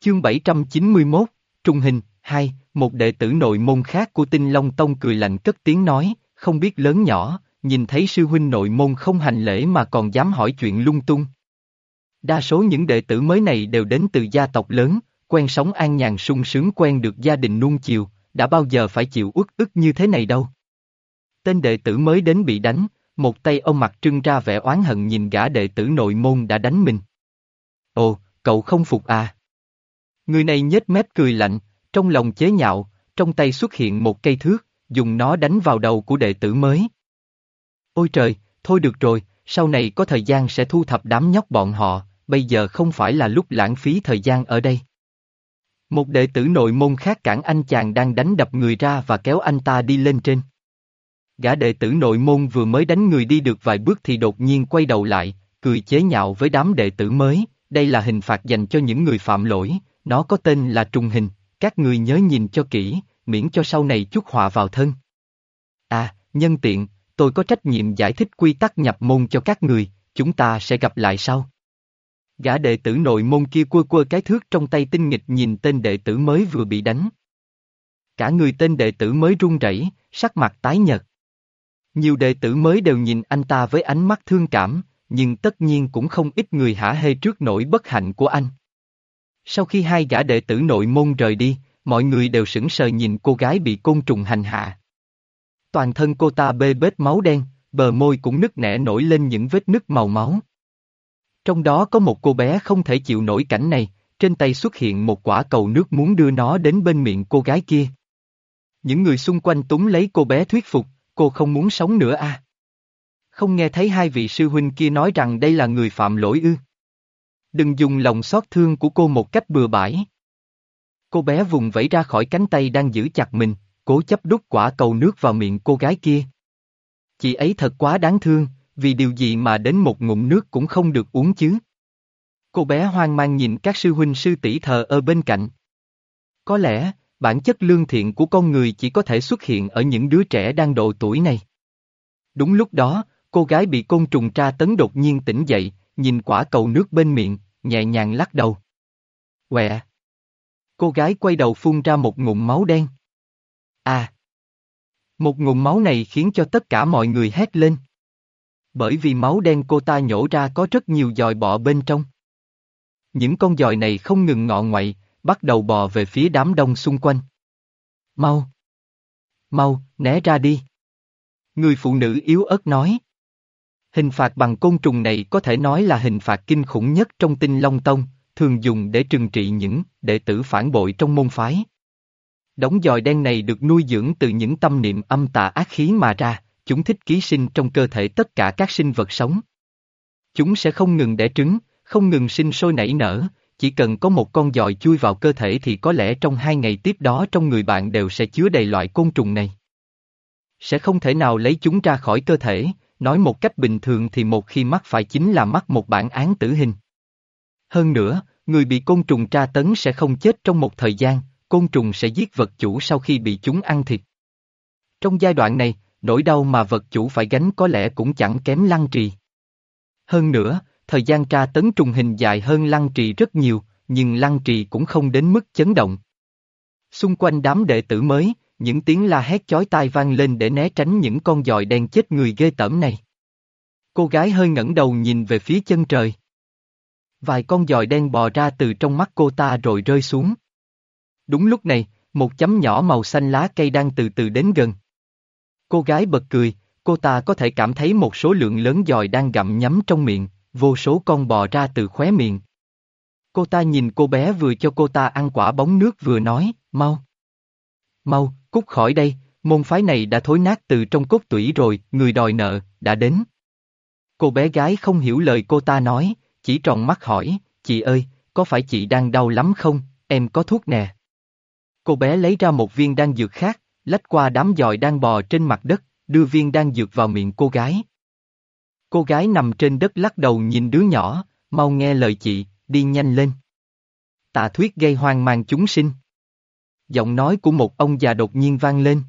Chương 791, Trung Hình, 2, một đệ tử nội môn khác của tinh Long Tông cười lạnh cất tiếng nói, không biết lớn nhỏ, nhìn thấy sư huynh nội môn không hành lễ mà còn dám hỏi chuyện lung tung. Đa số những đệ tử mới này đều đến từ gia tộc lớn, quen sống an nhàn sung sướng quen được gia đình nuông chiều, đã bao giờ phải chịu uất ức như thế này đâu. Tên đệ tử mới đến bị đánh, một tay ông mặt trưng ra vẻ oán hận nhìn gã đệ tử nội môn đã đánh mình. Ồ, cậu không phục à? Người này nhếch mép cười lạnh, trong lòng chế nhạo, trong tay xuất hiện một cây thước, dùng nó đánh vào đầu của đệ tử mới. Ôi trời, thôi được rồi, sau này có thời gian sẽ thu thập đám nhóc bọn họ, bây giờ không phải là lúc lãng phí thời gian ở đây. Một đệ tử nội môn khác cản anh chàng đang đánh đập người ra và kéo anh ta đi lên trên. Gã đệ tử nội môn vừa mới đánh người đi được vài bước thì đột nhiên quay đầu lại, cười chế nhạo với đám đệ tử mới, đây là hình phạt dành cho những người phạm lỗi, nó có tên là trùng hình, các người nhớ nhìn cho kỹ, miễn cho sau này chút họa vào thân. À, nhân tiện, tôi có trách nhiệm giải thích quy tắc nhập môn cho các người, chúng ta sẽ gặp lại sau. Gã đệ tử nội môn kia quơ quơ cái thước trong tay tinh nghịch nhìn tên đệ tử mới vừa bị đánh. Cả người tên đệ tử mới run rẩy, sắc mặt tái nhợt. Nhiều đệ tử mới đều nhìn anh ta với ánh mắt thương cảm, nhưng tất nhiên cũng không ít người hả hê trước nỗi bất hạnh của anh. Sau khi hai gã đệ tử nội môn rời đi, mọi người đều sững sờ nhìn cô gái bị côn trùng hành hạ. Toàn thân cô ta bê bết máu đen, bờ môi cũng nứt nẻ nổi lên những vết nứt màu máu. Trong đó có một cô bé không thể chịu nổi cảnh này, trên tay xuất hiện một quả cầu nước muốn đưa nó đến bên miệng cô gái kia. Những người xung quanh túng lấy cô bé thuyết phục, cô không muốn sống nữa à? Không nghe thấy hai vị sư huynh kia nói rằng đây là người phạm lỗi ư. Đừng dùng lòng xót thương của cô một cách bừa bãi. Cô bé vùng vẫy ra khỏi cánh tay đang giữ chặt mình, cố chấp đút quả cầu nước vào miệng cô gái kia. Chị ấy thật quá đáng thương, vì điều gì mà đến một ngụm nước cũng không được uống chứ. Cô bé hoang mang nhìn các sư huynh sư tỷ thờ ở bên cạnh. Có lẽ, bản chất lương thiện của con người chỉ có thể xuất hiện ở những đứa trẻ đang độ tuổi này. Đúng lúc đó, cô gái bị côn trùng tra tấn đột nhiên tỉnh dậy, nhìn quả cầu nước bên miệng, nhẹ nhàng lắc đầu. Quẹ! Cô gái quay đầu phun ra một ngụm máu đen. À! Một ngụm máu này khiến cho tất cả mọi người hét lên. Bởi vì máu đen cô ta nhổ ra có rất nhiều dòi bọ bên trong. Những con dòi này không ngừng ngọ ngoậy, bắt đầu bò về phía đám đông xung quanh. Mau! Mau, né ra đi! Người phụ nữ yếu ớt nói. Hình phạt bằng côn trùng này có thể nói là hình phạt kinh khủng nhất trong tinh Long Tông, thường dùng để trừng trị những đệ tử phản bội trong môn phái. Đống dòi đen này được nuôi dưỡng từ những tâm niệm âm tà ác khí mà ra, chúng thích ký sinh trong cơ thể tất cả các sinh vật sống. Chúng sẽ không ngừng đẻ trứng, không ngừng sinh sôi nảy nở, chỉ cần có một con dòi chui vào cơ thể thì có lẽ trong hai ngày tiếp đó trong người bạn đều sẽ chứa đầy loại côn trùng này. Sẽ không thể nào lấy chúng ra khỏi cơ thể, nói một cách bình thường thì một khi mắc phải chính là mắc một bản án tử hình. Hơn nữa, người bị côn trùng tra tấn sẽ không chết trong một thời gian, côn trùng sẽ giết vật chủ sau khi bị chúng ăn thịt. Trong giai đoạn này, nỗi đau mà vật chủ phải gánh có lẽ cũng chẳng kém lăng trì. Hơn nữa, thời gian tra tấn trùng hình dài hơn lăng trì rất nhiều, nhưng lăng trì cũng không đến mức chấn động. Xung quanh đám đệ tử mới, những tiếng la hét chói tai vang lên để né tránh những con giòi đen chết người ghê tởm này. Cô gái hơi ngẩng đầu nhìn về phía chân trời. Vài con giòi đen bò ra từ trong mắt cô ta rồi rơi xuống. Đúng lúc này, một chấm nhỏ màu xanh lá cây đang từ từ đến gần. Cô gái bật cười, cô ta có thể cảm thấy một số lượng lớn giòi đang gặm nhấm trong miệng, vô số con bò ra từ khóe miệng. Cô ta nhìn cô bé vừa cho cô ta ăn quả bóng nước vừa nói, mau. Mau, cút khỏi đây, môn phái này đã thối nát từ trong cốt tủy rồi, người đòi nợ, đã đến. Cô bé gái không hiểu lời cô ta nói, chỉ tròn mắt hỏi, chị ơi, có phải chị đang đau lắm không, em có thuốc nè. Cô bé lấy ra một viên đan dược khác, lách qua đám dòi đang bò trên mặt đất, đưa viên đan dược vào miệng cô gái. Cô gái nằm trên đất lắc đầu nhìn đứa nhỏ, mau nghe lời chị, đi nhanh lên. Tạ thuyết gây hoang mang chúng sinh. Giọng nói của một ông già đột nhiên vang lên.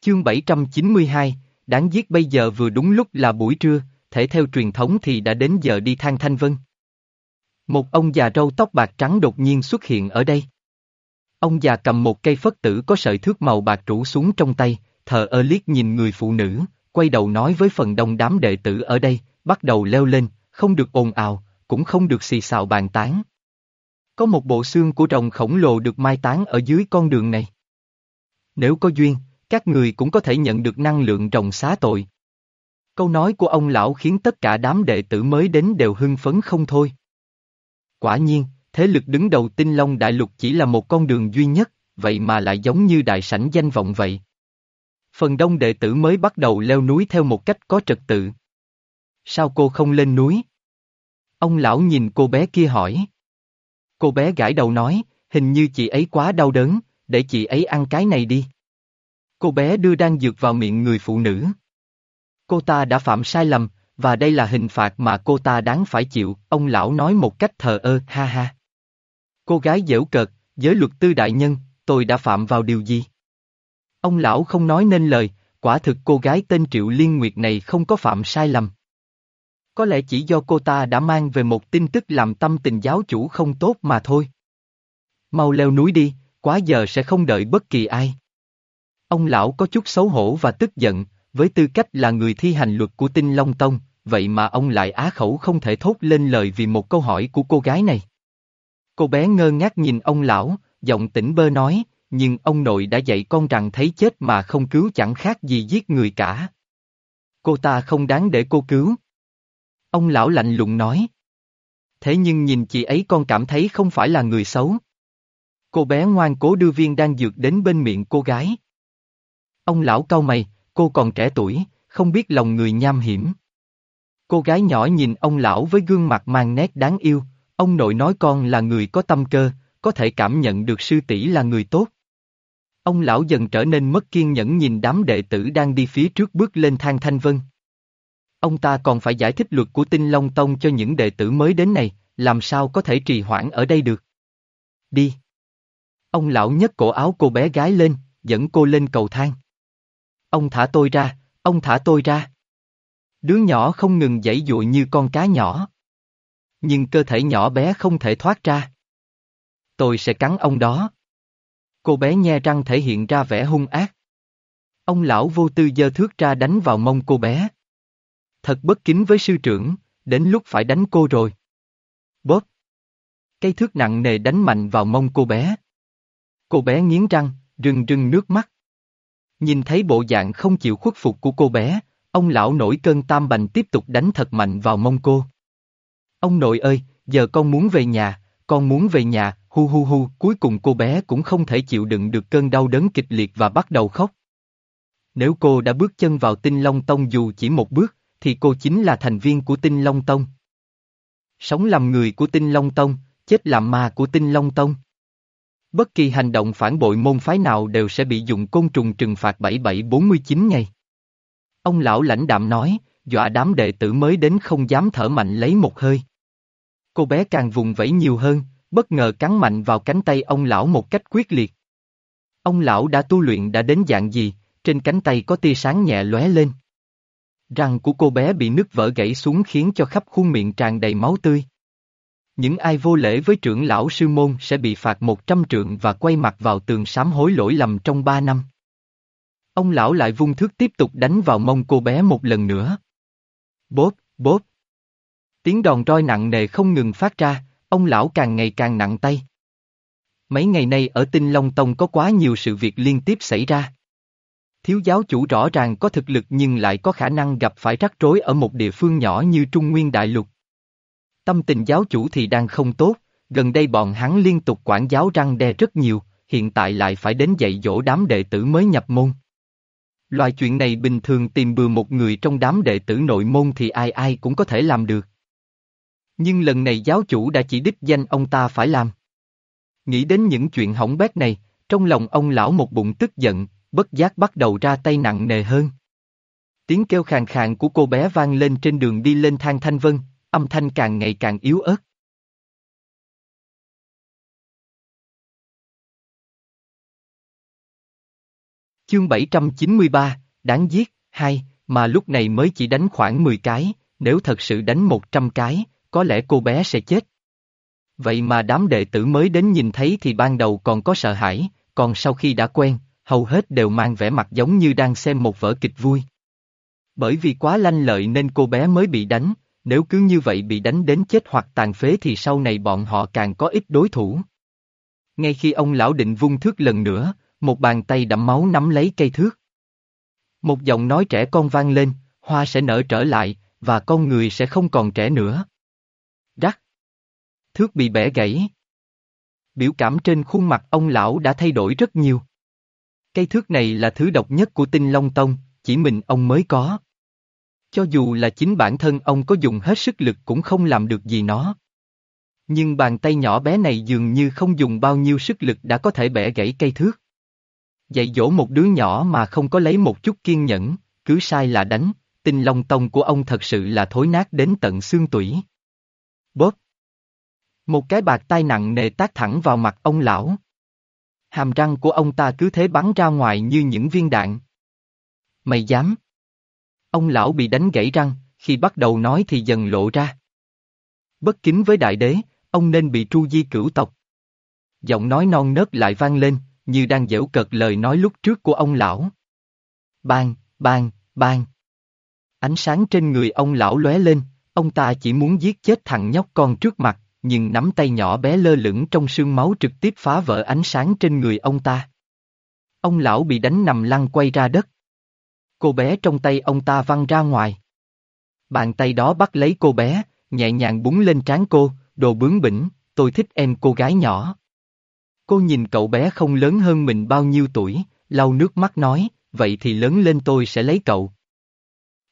Chương 792, đáng giết bây giờ vừa đúng lúc là buổi trưa, thể theo truyền thống thì đã đến giờ đi thang thanh vân. Một ông già râu tóc bạc trắng đột nhiên xuất hiện ở đây. Ông già cầm một cây phất tử có sợi thước màu bạc rủ xuống trong tay, thờ ơ liếc nhìn người phụ nữ, quay đầu nói với phần đông đám đệ tử ở đây, bắt đầu leo lên, không được ồn ào, cũng không được xì xào bàn tán. Có một bộ xương của rồng khổng lồ được mai táng ở dưới con đường này. Nếu có duyên, các người cũng có thể nhận được năng lượng rồng xá tội. Câu nói của ông lão khiến tất cả đám đệ tử mới đến đều hưng phấn không thôi. Quả nhiên, thế lực đứng đầu tinh long đại lục chỉ là một con đường duy nhất, vậy mà lại giống như đại sảnh danh vọng vậy. Phần đông đệ tử mới bắt đầu leo núi theo một cách có trật tự. Sao cô không lên núi? Ông lão nhìn cô bé kia hỏi. Cô bé gãi đầu nói, hình như chị ấy quá đau đớn, để chị ấy ăn cái này đi. Cô bé đưa đan dược vào miệng người phụ nữ. Cô ta đã phạm sai lầm, và đây là hình phạt mà cô ta đáng phải chịu, ông lão nói một cách thờ ơ, ha ha. Cô gái dễu cợt, giới luật tư đại nhân, tôi đã phạm vào điều gì? Ông lão không nói nên lời, quả thực cô gái tên Triệu Liên Nguyệt này không có phạm sai lầm. Có lẽ chỉ do cô ta đã mang về một tin tức làm tâm tình giáo chủ không tốt mà thôi. Mau leo núi đi, quá giờ sẽ không đợi bất kỳ ai. Ông lão có chút xấu hổ và tức giận, với tư cách là người thi hành luật của tinh Long Tông, vậy mà ông lại á khẩu không thể thốt lên lời vì một câu hỏi của cô gái này. Cô bé ngơ ngác nhìn ông lão, giọng tỉnh bơ nói, nhưng ông nội đã dạy con rằng thấy chết mà không cứu chẳng khác gì giết người cả. Cô ta không đáng để cô cứu. Ông lão lạnh lùng nói. Thế nhưng nhìn chị ấy con cảm thấy không phải là người xấu. Cô bé ngoan cố đưa viên đang dược đến bên miệng cô gái. Ông lão cau mày, cô còn trẻ tuổi, không biết lòng người nham hiểm. Cô gái nhỏ nhìn ông lão với gương mặt mang nét đáng yêu, ông nội nói con là người có tâm cơ, có thể cảm nhận được sư tỷ là người tốt. Ông lão dần trở nên mất kiên nhẫn nhìn đám đệ tử đang đi phía trước bước lên thang thanh vân. Ông ta còn phải giải thích luật của tinh Long Tông cho những đệ tử mới đến này, làm sao có thể trì hoãn ở đây được. Đi. Ông lão nhấc cổ áo cô bé gái lên, dẫn cô lên cầu thang. Ông thả tôi ra, ông thả tôi ra. Đứa nhỏ không ngừng giãy dụa như con cá nhỏ. Nhưng cơ thể nhỏ bé không thể thoát ra. Tôi sẽ cắn ông đó. Cô bé nhe răng thể hiện ra vẻ hung ác. Ông lão vô tư giơ thước ra đánh vào mông cô bé. Thật bất kính với sư trưởng, đến lúc phải đánh cô rồi. Bóp. Cây thước nặng nề đánh mạnh vào mông cô bé. Cô bé nghiến răng, rưng rưng nước mắt. Nhìn thấy bộ dạng không chịu khuất phục của cô bé, ông lão nổi cơn tam bành tiếp tục đánh thật mạnh vào mông cô. Ông nội ơi, giờ con muốn về nhà, con muốn về nhà, hu hu hu, cuối cùng cô bé cũng không thể chịu đựng được cơn đau đớn kịch liệt và bắt đầu khóc. Nếu cô đã bước chân vào tinh Long Tông dù chỉ một bước, thì cô chính là thành viên của tinh Long Tông. Sống làm người của tinh Long Tông, chết làm ma của tinh Long Tông. Bất kỳ hành động phản bội môn phái nào đều sẽ bị dùng côn trùng trừng phạt 7749 ngày. Ông lão lãnh đạm nói, dọa đám đệ tử mới đến không dám thở mạnh lấy một hơi. Cô bé càng vùng vẫy nhiều hơn, bất ngờ cắn mạnh vào cánh tay ông lão một cách quyết liệt. Ông lão đã tu luyện đã đến dạng gì, trên cánh tay có tia sáng nhẹ lóe lên. Răng của cô bé bị nứt vỡ gãy xuống khiến cho khắp khuôn miệng tràn đầy máu tươi. Những ai vô lễ với trưởng lão sư môn sẽ bị phạt 100 trượng và quay mặt vào tường sám hối lỗi lầm trong 3 năm. Ông lão lại vung thước tiếp tục đánh vào mông cô bé một lần nữa. Bốp, bốp. Tiếng đòn roi nặng nề không ngừng phát ra, ông lão càng ngày càng nặng tay. Mấy ngày nay ở Tinh Long Tông có quá nhiều sự việc liên tiếp xảy ra. Thiếu giáo chủ rõ ràng có thực lực nhưng lại có khả năng gặp phải rắc rối ở một địa phương nhỏ như Trung Nguyên Đại Lục. Tâm tình giáo chủ thì đang không tốt, gần đây bọn hắn liên tục quản giáo răng đe rất nhiều, hiện tại lại phải đến dạy dỗ đám đệ tử mới nhập môn. Loại chuyện này bình thường tìm bừa một người trong đám đệ tử nội môn thì ai ai cũng có thể làm được. Nhưng lần này giáo chủ đã chỉ đích danh ông ta phải làm. Nghĩ đến những chuyện hỏng bét này, trong lòng ông lão một bụng tức giận, bất giác bắt đầu ra tay nặng nề hơn. Tiếng kêu khàn khàn của cô bé vang lên trên đường đi lên thang thanh vân, âm thanh càng ngày càng yếu ớt. Chương 793, đáng giết, hai, mà lúc này mới chỉ đánh khoảng 10 cái, nếu thật sự đánh 100 cái, có lẽ cô bé sẽ chết. Vậy mà đám đệ tử mới đến nhìn thấy thì ban đầu còn có sợ hãi, còn sau khi đã quen, hầu hết đều mang vẻ mặt giống như đang xem một vở kịch vui. Bởi vì quá lanh lợi nên cô bé mới bị đánh, nếu cứ như vậy bị đánh đến chết hoặc tàn phế thì sau này bọn họ càng có ít đối thủ. Ngay khi ông lão định vung thước lần nữa, một bàn tay đẫm máu nắm lấy cây thước. Một giọng nói trẻ con vang lên, hoa sẽ nở trở lại, và con người sẽ không còn trẻ nữa. Rắc. Thước bị bẻ gãy. Biểu cảm trên khuôn mặt ông lão đã thay đổi rất nhiều. Cây thước này là thứ độc nhất của tinh Long Tông, chỉ mình ông mới có. Cho dù là chính bản thân ông có dùng hết sức lực cũng không làm được gì nó. Nhưng bàn tay nhỏ bé này dường như không dùng bao nhiêu sức lực đã có thể bẻ gãy cây thước. Dạy dỗ một đứa nhỏ mà không có lấy một chút kiên nhẫn, cứ sai là đánh, tinh long tông của ông thật sự là thối nát đến tận xương tủy. Bóp! Một cái bạc tai nặng nề tác thẳng vào mặt ông lão. Hàm răng của ông ta cứ thế bắn ra ngoài như những viên đạn. Mày dám? Ông lão bị đánh gãy răng, khi bắt đầu nói thì dần lộ ra. Bất kính với đại đế, ông nên bị tru di cửu tộc. Giọng nói non nớt lại vang lên, như đang dễu cợt lời nói lúc trước của ông lão. Bang, bang, bang. Ánh sáng trên người ông lão lóe lên, ông ta chỉ muốn giết chết thằng nhóc con trước mặt, nhưng nắm tay nhỏ bé lơ lửng trong sương máu trực tiếp phá vỡ ánh sáng trên người ông ta. Ông lão bị đánh nằm lăn quay ra đất. Cô bé trong tay ông ta văng ra ngoài. Bàn tay đó bắt lấy cô bé, nhẹ nhàng búng lên trán cô, đồ bướng bỉnh, tôi thích em cô gái nhỏ. Cô nhìn cậu bé không lớn hơn mình bao nhiêu tuổi, lau nước mắt nói, vậy thì lớn lên tôi sẽ lấy cậu.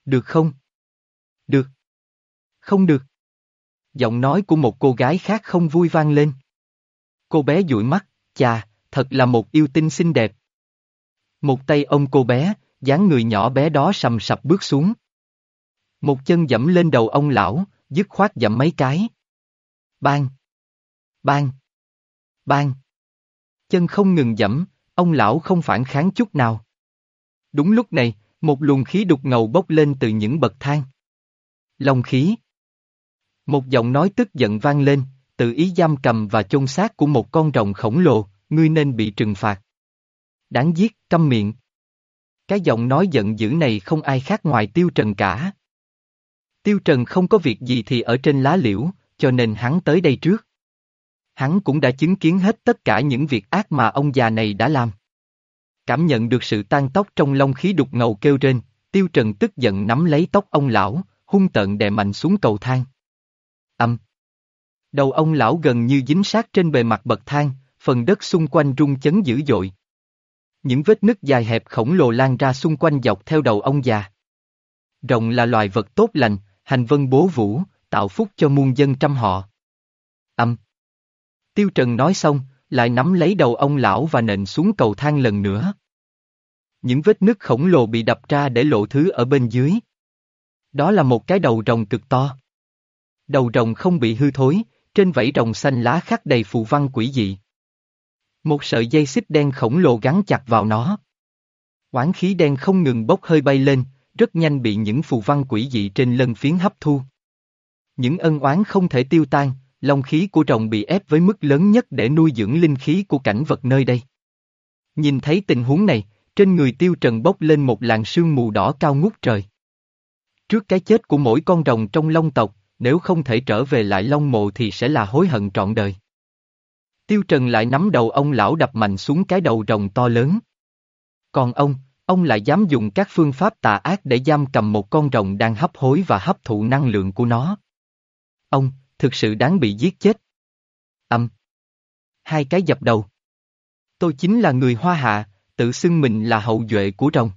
Được không? Được. Không được. Giọng nói của một cô gái khác không vui vang lên. Cô bé dụi mắt, chà, thật là một yêu tinh xinh đẹp. Một tay ông cô bé, dáng người nhỏ bé đó sầm sập bước xuống. Một chân dẫm lên đầu ông lão, dứt khoát dẫm mấy cái. Bang! Bang! Bang! Chân không ngừng dẫm, ông lão không phản kháng chút nào. Đúng lúc này, một luồng khí đục ngầu bốc lên từ những bậc thang. Long khí. Một giọng nói tức giận vang lên, tự ý giam cầm và chôn xác của một con rồng khổng lồ, ngươi nên bị trừng phạt. Đáng giết, câm miệng. Cái giọng nói giận dữ này không ai khác ngoài Tiêu Trần cả. Tiêu Trần không có việc gì thì ở trên lá liễu, cho nên hắn tới đây trước. Hắn cũng đã chứng kiến hết tất cả những việc ác mà ông già này đã làm. Cảm nhận được sự tan tóc trong lông khí đục ngầu kêu trên, Tiêu Trần tức giận nắm lấy tóc ông lão, hung tợn đè mạnh xuống cầu thang. Âm. Đầu ông lão gần như dính sát trên bề mặt bậc thang, phần đất xung quanh rung chấn dữ dội. Những vết nứt dài hẹp khổng lồ lan ra xung quanh dọc theo đầu ông già. Rồng là loài vật tốt lành, hành vân bố vũ, tạo phúc cho muôn dân trăm họ. Âm. Tiêu Trần nói xong, lại nắm lấy đầu ông lão và nện xuống cầu thang lần nữa. Những vết nứt khổng lồ bị đập ra để lộ thứ ở bên dưới. Đó là một cái đầu rồng cực to. Đầu rồng không bị hư thối, trên vảy rồng xanh lá khắc đầy phù văn quỷ dị. Một sợi dây xích đen khổng lồ gắn chặt vào nó. Quán khí đen không ngừng bốc hơi bay lên, rất nhanh bị những phù văn quỷ dị trên lân phiến hấp thu. Những ân oán không thể tiêu tan, long khí của rồng bị ép với mức lớn nhất để nuôi dưỡng linh khí của cảnh vật nơi đây. Nhìn thấy tình huống này, trên người tiêu trần bốc lên một làn sương mù đỏ cao ngút trời. Trước cái chết của mỗi con rồng trong long tộc, nếu không thể trở về lại long mộ thì sẽ là hối hận trọn đời. Tiêu Trần lại nắm đầu ông lão đập mạnh xuống cái đầu rồng to lớn. Còn ông, ông lại dám dùng các phương pháp tà ác để giam cầm một con rồng đang hấp hối và hấp thụ năng lượng của nó. Ông, thực sự đáng bị giết chết. Âm. Hai cái dập đầu. Tôi chính là người hoa hạ, tự xưng mình là hậu duệ của rồng.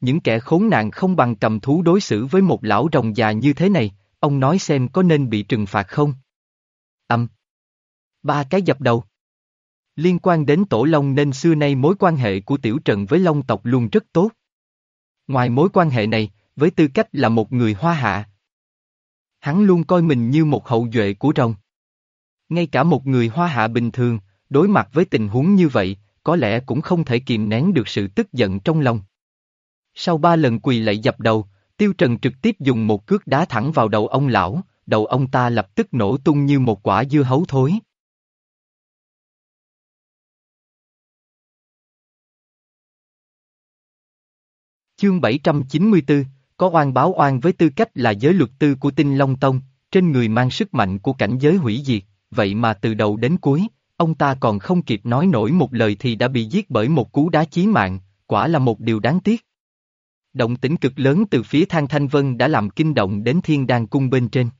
Những kẻ khốn nạn không bằng cầm thú đối xử với một lão rồng già như thế này, ông nói xem có nên bị trừng phạt không? Âm. Ba cái dập đầu. Liên quan đến Tổ Long nên xưa nay mối quan hệ của Tiểu Trần với Long tộc luôn rất tốt. Ngoài mối quan hệ này, với tư cách là một người hoa hạ, hắn luôn coi mình như một hậu duệ của rồng. Ngay cả một người hoa hạ bình thường, đối mặt với tình huống như vậy, có lẽ cũng không thể kìm nén được sự tức giận trong lòng. Sau ba lần quỳ lạy dập đầu, Tiêu Trần trực tiếp dùng một cước đá thẳng vào đầu ông lão, đầu ông ta lập tức nổ tung như một quả dưa hấu thối. Chương 794, có oan báo oan với tư cách là giới luật tư của tinh Long Tông, trên người mang sức mạnh của cảnh giới hủy diệt, vậy mà từ đầu đến cuối, ông ta còn không kịp nói nổi một lời thì đã bị giết bởi một cú đá chí mạng, quả là một điều đáng tiếc. Động tĩnh cực lớn từ phía Thang Thanh Vân đã làm kinh động đến thiên đàng cung bên trên.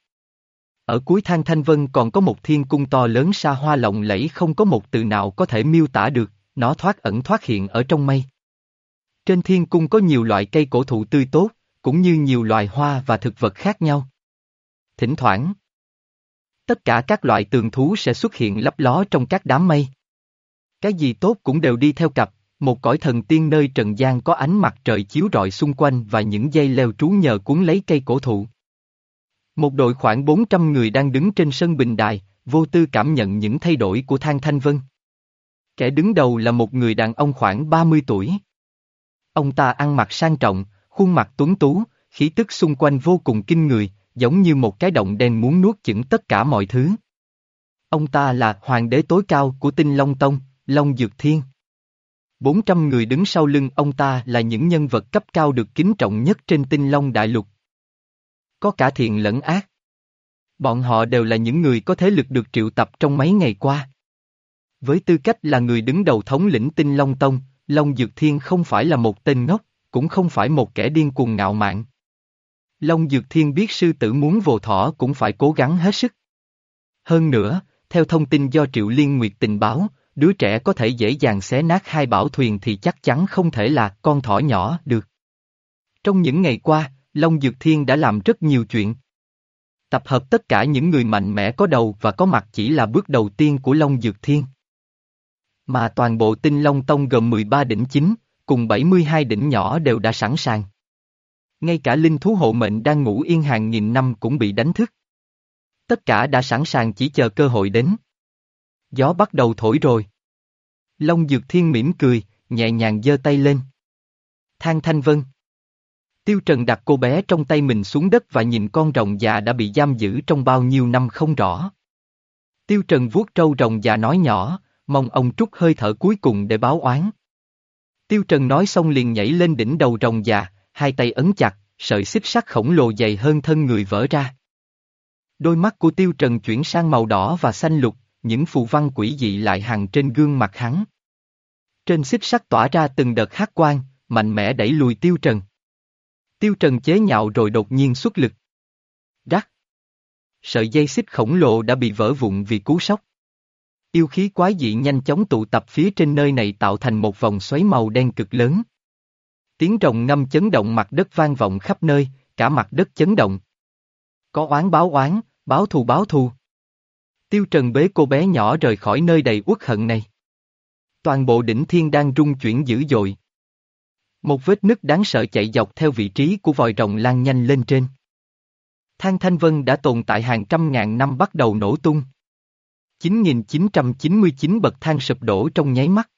Ở cuối Thang Thanh Vân còn có một thiên cung to lớn xa hoa lộng lẫy không có một từ nào có thể miêu tả được, nó thoát ẩn thoát hiện ở trong mây. Trên thiên cung có nhiều loại cây cổ thụ tươi tốt, cũng như nhiều loài hoa và thực vật khác nhau. Thỉnh thoảng, tất cả các loại tường thú sẽ xuất hiện lấp ló trong các đám mây. Cái gì tốt cũng đều đi theo cặp, một cõi thần tiên nơi trần gian có ánh mặt trời chiếu rọi xung quanh và những dây leo trú nhờ cuốn lấy cây cổ thụ. Một đội khoảng 400 người đang đứng trên sân bình đài, vô tư cảm nhận những thay đổi của Thang Thanh Vân. Kẻ đứng đầu là một người đàn ông khoảng 30 tuổi. Ông ta ăn mặc sang trọng, khuôn mặt tuấn tú, khí tức xung quanh vô cùng kinh người, giống như một cái động đen muốn nuốt chửng tất cả mọi thứ. Ông ta là hoàng đế tối cao của tinh Long Tông, Long Dược Thiên. 400 người đứng sau lưng ông ta là những nhân vật cấp cao được kính trọng nhất trên tinh Long Đại Lục. Có cả thiện lẫn ác. Bọn họ đều là những người có thế lực được triệu tập trong mấy ngày qua. Với tư cách là người đứng đầu thống lĩnh tinh Long Tông, Long Dược Thiên không phải là một tên ngốc, cũng không phải một kẻ điên cuồng ngạo mạn. Long Dược Thiên biết sư tử muốn vồ thỏ cũng phải cố gắng hết sức. Hơn nữa, theo thông tin do Triệu Liên Nguyệt tình báo, đứa trẻ có thể dễ dàng xé nát hai bảo thuyền thì chắc chắn không thể là con thỏ nhỏ được. Trong những ngày qua, Long Dược Thiên đã làm rất nhiều chuyện. Tập hợp tất cả những người mạnh mẽ có đầu và có mặt chỉ là bước đầu tiên của Long Dược Thiên. Mà toàn bộ tinh Long Tông gồm 13 đỉnh chính, cùng 72 đỉnh nhỏ đều đã sẵn sàng. Ngay cả linh thú hộ mệnh đang ngủ yên hàng nghìn năm cũng bị đánh thức. Tất cả đã sẵn sàng chỉ chờ cơ hội đến. Gió bắt đầu thổi rồi. Long Dược Thiên mỉm cười, nhẹ nhàng giơ tay lên. Thang Thanh Vân. Tiêu Trần đặt cô bé trong tay mình xuống đất và nhìn con rồng già đã bị giam giữ trong bao nhiêu năm không rõ. Tiêu Trần vuốt trâu rồng già nói nhỏ, mong ông trút hơi thở cuối cùng để báo oán. Tiêu Trần nói xong liền nhảy lên đỉnh đầu rồng già, hai tay ấn chặt, sợi xích sắt khổng lồ dày hơn thân người vỡ ra. Đôi mắt của Tiêu Trần chuyển sang màu đỏ và xanh lục, những phù văn quỷ dị lại hằng trên gương mặt hắn. Trên xích sắt tỏa ra từng đợt hát quang, mạnh mẽ đẩy lùi Tiêu Trần. Tiêu Trần chế nhạo rồi đột nhiên xuất lực. Rắc. Sợi dây xích khổng lồ đã bị vỡ vụn vì cú sốc. Yêu khí quái dị nhanh chóng tụ tập phía trên nơi này tạo thành một vòng xoáy màu đen cực lớn. Tiếng rồng ngâm chấn động mặt đất vang vọng khắp nơi, cả mặt đất chấn động. Có oán báo oán, báo thù báo thù. Tiêu Trần bế cô bé nhỏ rời khỏi nơi đầy uất hận này. Toàn bộ đỉnh thiên đang rung chuyển dữ dội. Một vết nứt đáng sợ chạy dọc theo vị trí của vòi rồng lan nhanh lên trên. Thang Thanh Vân đã tồn tại hàng trăm ngàn năm bắt đầu nổ tung. 9.999 bậc thang sụp đổ trong nháy mắt.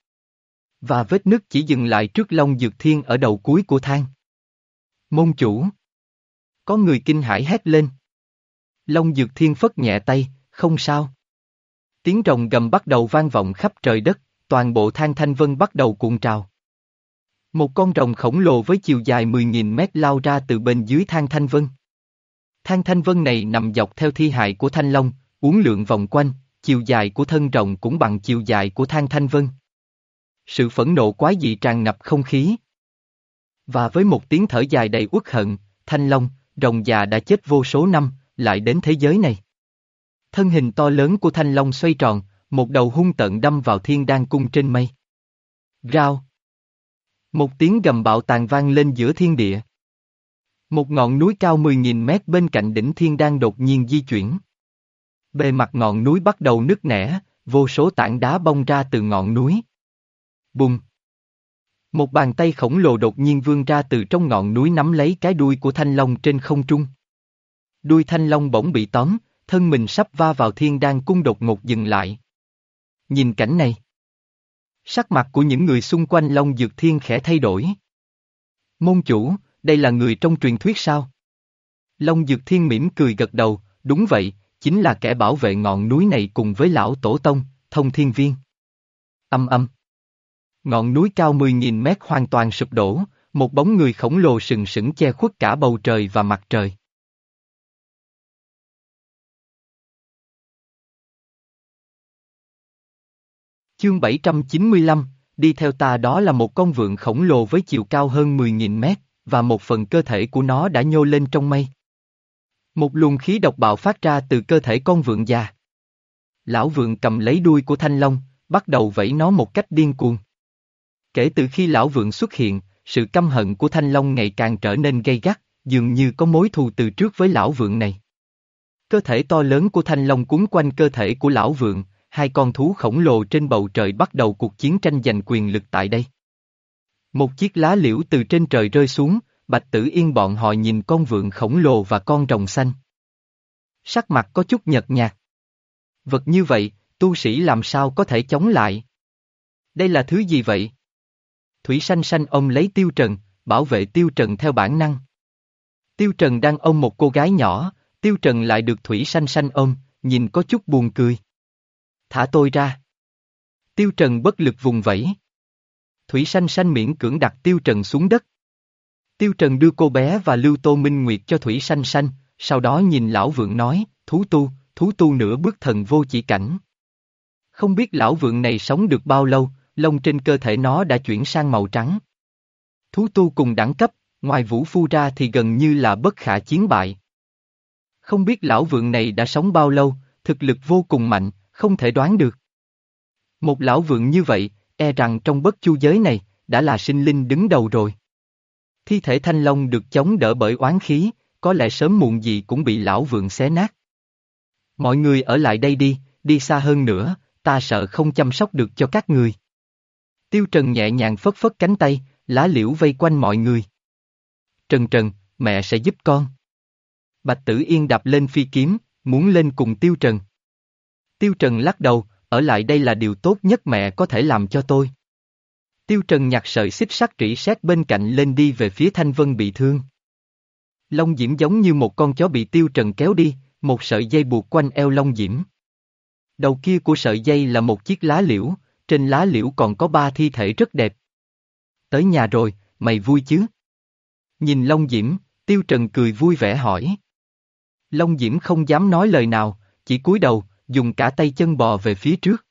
Và vết nứt chỉ dừng lại trước Long Dược Thiên ở đầu cuối của thang. Môn chủ. Có người kinh hãi hét lên. Long Dược Thiên phất nhẹ tay, không sao. Tiếng rồng gầm bắt đầu vang vọng khắp trời đất, toàn bộ thang thanh vân bắt đầu cuộn trào. Một con rồng khổng lồ với chiều dài 10.000 mét lao ra từ bên dưới thang thanh vân. Thang thanh vân này nằm dọc theo thi hại của thanh long, uốn lượn vòng quanh, chiều dài của thân rồng cũng bằng chiều dài của thang thanh vân. Sự phẫn nộ quái dị tràn ngập không khí. Và với một tiếng thở dài đầy uất hận, thanh long, rồng già đã chết vô số năm, lại đến thế giới này. Thân hình to lớn của thanh long xoay tròn, một đầu hung tận đâm vào thiên đan cung trên mây. Rao. Một tiếng gầm bạo tàn vang lên giữa thiên địa. Một ngọn núi cao 10.000 mét bên cạnh đỉnh thiên đan đột nhiên di chuyển. Bề mặt ngọn núi bắt đầu nứt nẻ, vô số tảng đá bong ra từ ngọn núi. Bùng! Một bàn tay khổng lồ đột nhiên vươn ra từ trong ngọn núi nắm lấy cái đuôi của thanh long trên không trung. Đuôi thanh long bỗng bị tóm, thân mình sắp va vào thiên đan cung đột ngột dừng lại. Nhìn cảnh này. Sắc mặt của những người xung quanh Long Dược Thiên khẽ thay đổi. Môn chủ, đây là người trong truyền thuyết sao? Long Dược Thiên mỉm cười gật đầu, đúng vậy, chính là kẻ bảo vệ ngọn núi này cùng với lão tổ tông, thông thiên viên. Âm âm. Ngọn núi cao 10.000 mét hoàn toàn sụp đổ, một bóng người khổng lồ sừng sững che khuất cả bầu trời và mặt trời. Chương 795, đi theo ta đó là một con vượn khổng lồ với chiều cao hơn 10.000 mét, và một phần cơ thể của nó đã nhô lên trong mây. Một luồng khí độc bạo phát ra từ cơ thể con vượn già. Lão vượn cầm lấy đuôi của thanh long, bắt đầu vẫy nó một cách điên cuồng. Kể từ khi lão vượn xuất hiện, sự căm hận của thanh long ngày càng trở nên gay gắt, dường như có mối thù từ trước với lão vượn này. Cơ thể to lớn của thanh long cuốn quanh cơ thể của lão vượn, hai con thú khổng lồ trên bầu trời bắt đầu cuộc chiến tranh giành quyền lực tại đây. Một chiếc lá liễu từ trên trời rơi xuống, Bạch Tử Yên bọn họ nhìn con vượn khổng lồ và con rồng xanh. Sắc mặt có chút nhợt nhạt. Vật như vậy, tu sĩ làm sao có thể chống lại? Đây là thứ gì vậy? Thủy xanh xanh ôm lấy Tiêu Trần, bảo vệ Tiêu Trần theo bản năng. Tiêu Trần đang ôm một cô gái nhỏ, Tiêu Trần lại được Thủy xanh xanh ôm, nhìn có chút buồn cười. Thả tôi ra. Tiêu Trần bất lực vùng vẫy. Thủy sanh sanh miễn cưỡng đặt Tiêu Trần xuống đất. Tiêu Trần đưa cô bé và Lưu Tô Minh Nguyệt cho Thủy sanh sanh, sau đó nhìn lão vượng nói, thú tu, thú tu nửa bước thần vô chỉ cảnh. Không biết lão vượng này sống được bao lâu, lông trên cơ thể nó đã chuyển sang màu trắng. Thú tu cùng đẳng cấp, ngoài vũ phu ra thì gần như là bất khả chiến bại. Không biết lão vượng này đã sống bao lâu, thực lực vô cùng mạnh, không thể đoán được. Một lão vượng như vậy, e rằng trong bất chu giới này, đã là sinh linh đứng đầu rồi. Thi thể thanh long được chống đỡ bởi oán khí, có lẽ sớm muộn gì cũng bị lão vượng xé nát. Mọi người ở lại đây đi, đi xa hơn nữa, ta sợ không chăm sóc được cho các người. Tiêu Trần nhẹ nhàng phất phất cánh tay, lá liễu vây quanh mọi người. Trần Trần, mẹ sẽ giúp con. Bạch Tử Yên đạp lên phi kiếm, muốn lên cùng Tiêu Trần. Tiêu Trần lắc đầu, ở lại đây là điều tốt nhất mẹ có thể làm cho tôi. Tiêu Trần nhặt sợi xích sắt rỉ sét bên cạnh lên đi về phía Thanh Vân bị thương. Long Diễm giống như một con chó bị Tiêu Trần kéo đi, một sợi dây buộc quanh eo Long Diễm. Đầu kia của sợi dây là một chiếc lá liễu, trên lá liễu còn có ba thi thể rất đẹp. Tới nhà rồi, mày vui chứ? Nhìn Long Diễm, Tiêu Trần cười vui vẻ hỏi. Long Diễm không dám nói lời nào, chỉ cúi đầu, dùng cả tay chân bò về phía trước.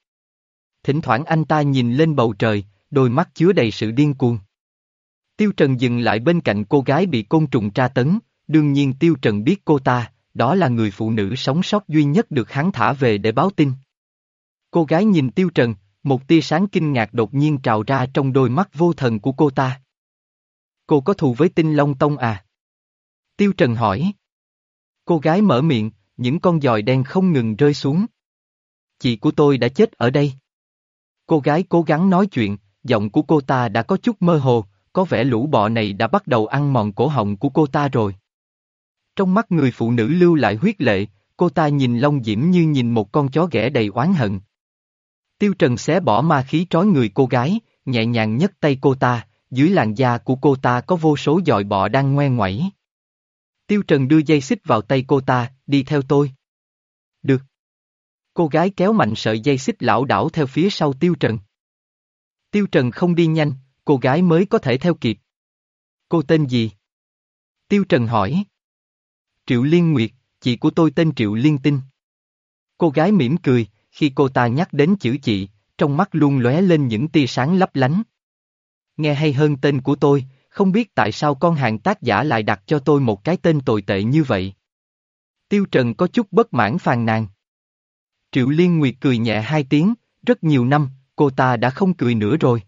Thỉnh thoảng anh ta nhìn lên bầu trời, đôi mắt chứa đầy sự điên cuồng. Tiêu Trần dừng lại bên cạnh cô gái bị côn trùng tra tấn, đương nhiên Tiêu Trần biết cô ta, đó là người phụ nữ sống sót duy nhất được hắn thả về để báo tin. Cô gái nhìn Tiêu Trần, một tia sáng kinh ngạc đột nhiên trào ra trong đôi mắt vô thần của cô ta. Cô có thù với tinh Long Tông à? Tiêu Trần hỏi. Cô gái mở miệng, những con giòi đen không ngừng rơi xuống. Chị của tôi đã chết ở đây. Cô gái cố gắng nói chuyện, giọng của cô ta đã có chút mơ hồ, có vẻ lũ bọ này đã bắt đầu ăn mòn cổ họng của cô ta rồi. Trong mắt người phụ nữ lưu lại huyết lệ, cô ta nhìn Long Diễm như nhìn một con chó ghẻ đầy oán hận. Tiêu Trần xé bỏ ma khí trói người cô gái, nhẹ nhàng nhấc tay cô ta, dưới làn da của cô ta có vô số dòi bọ đang ngoe ngoẩy. Tiêu Trần đưa dây xích vào tay cô ta, đi theo tôi. Được. Cô gái kéo mạnh sợi dây xích lão đảo theo phía sau Tiêu Trần. Tiêu Trần không đi nhanh, cô gái mới có thể theo kịp. Cô tên gì? Tiêu Trần hỏi. Triệu Liên Nguyệt, chị của tôi tên Triệu Liên Tinh. Cô gái mỉm cười, khi cô ta nhắc đến chữ chị, trong mắt luôn lóe lên những tia sáng lấp lánh. Nghe hay hơn tên của tôi, không biết tại sao con hàng tác giả lại đặt cho tôi một cái tên tồi tệ như vậy. Tiêu Trần có chút bất mãn phàn nàn. Triệu Liên Nguyệt cười nhẹ hai tiếng, rất nhiều năm, cô ta đã không cười nữa rồi.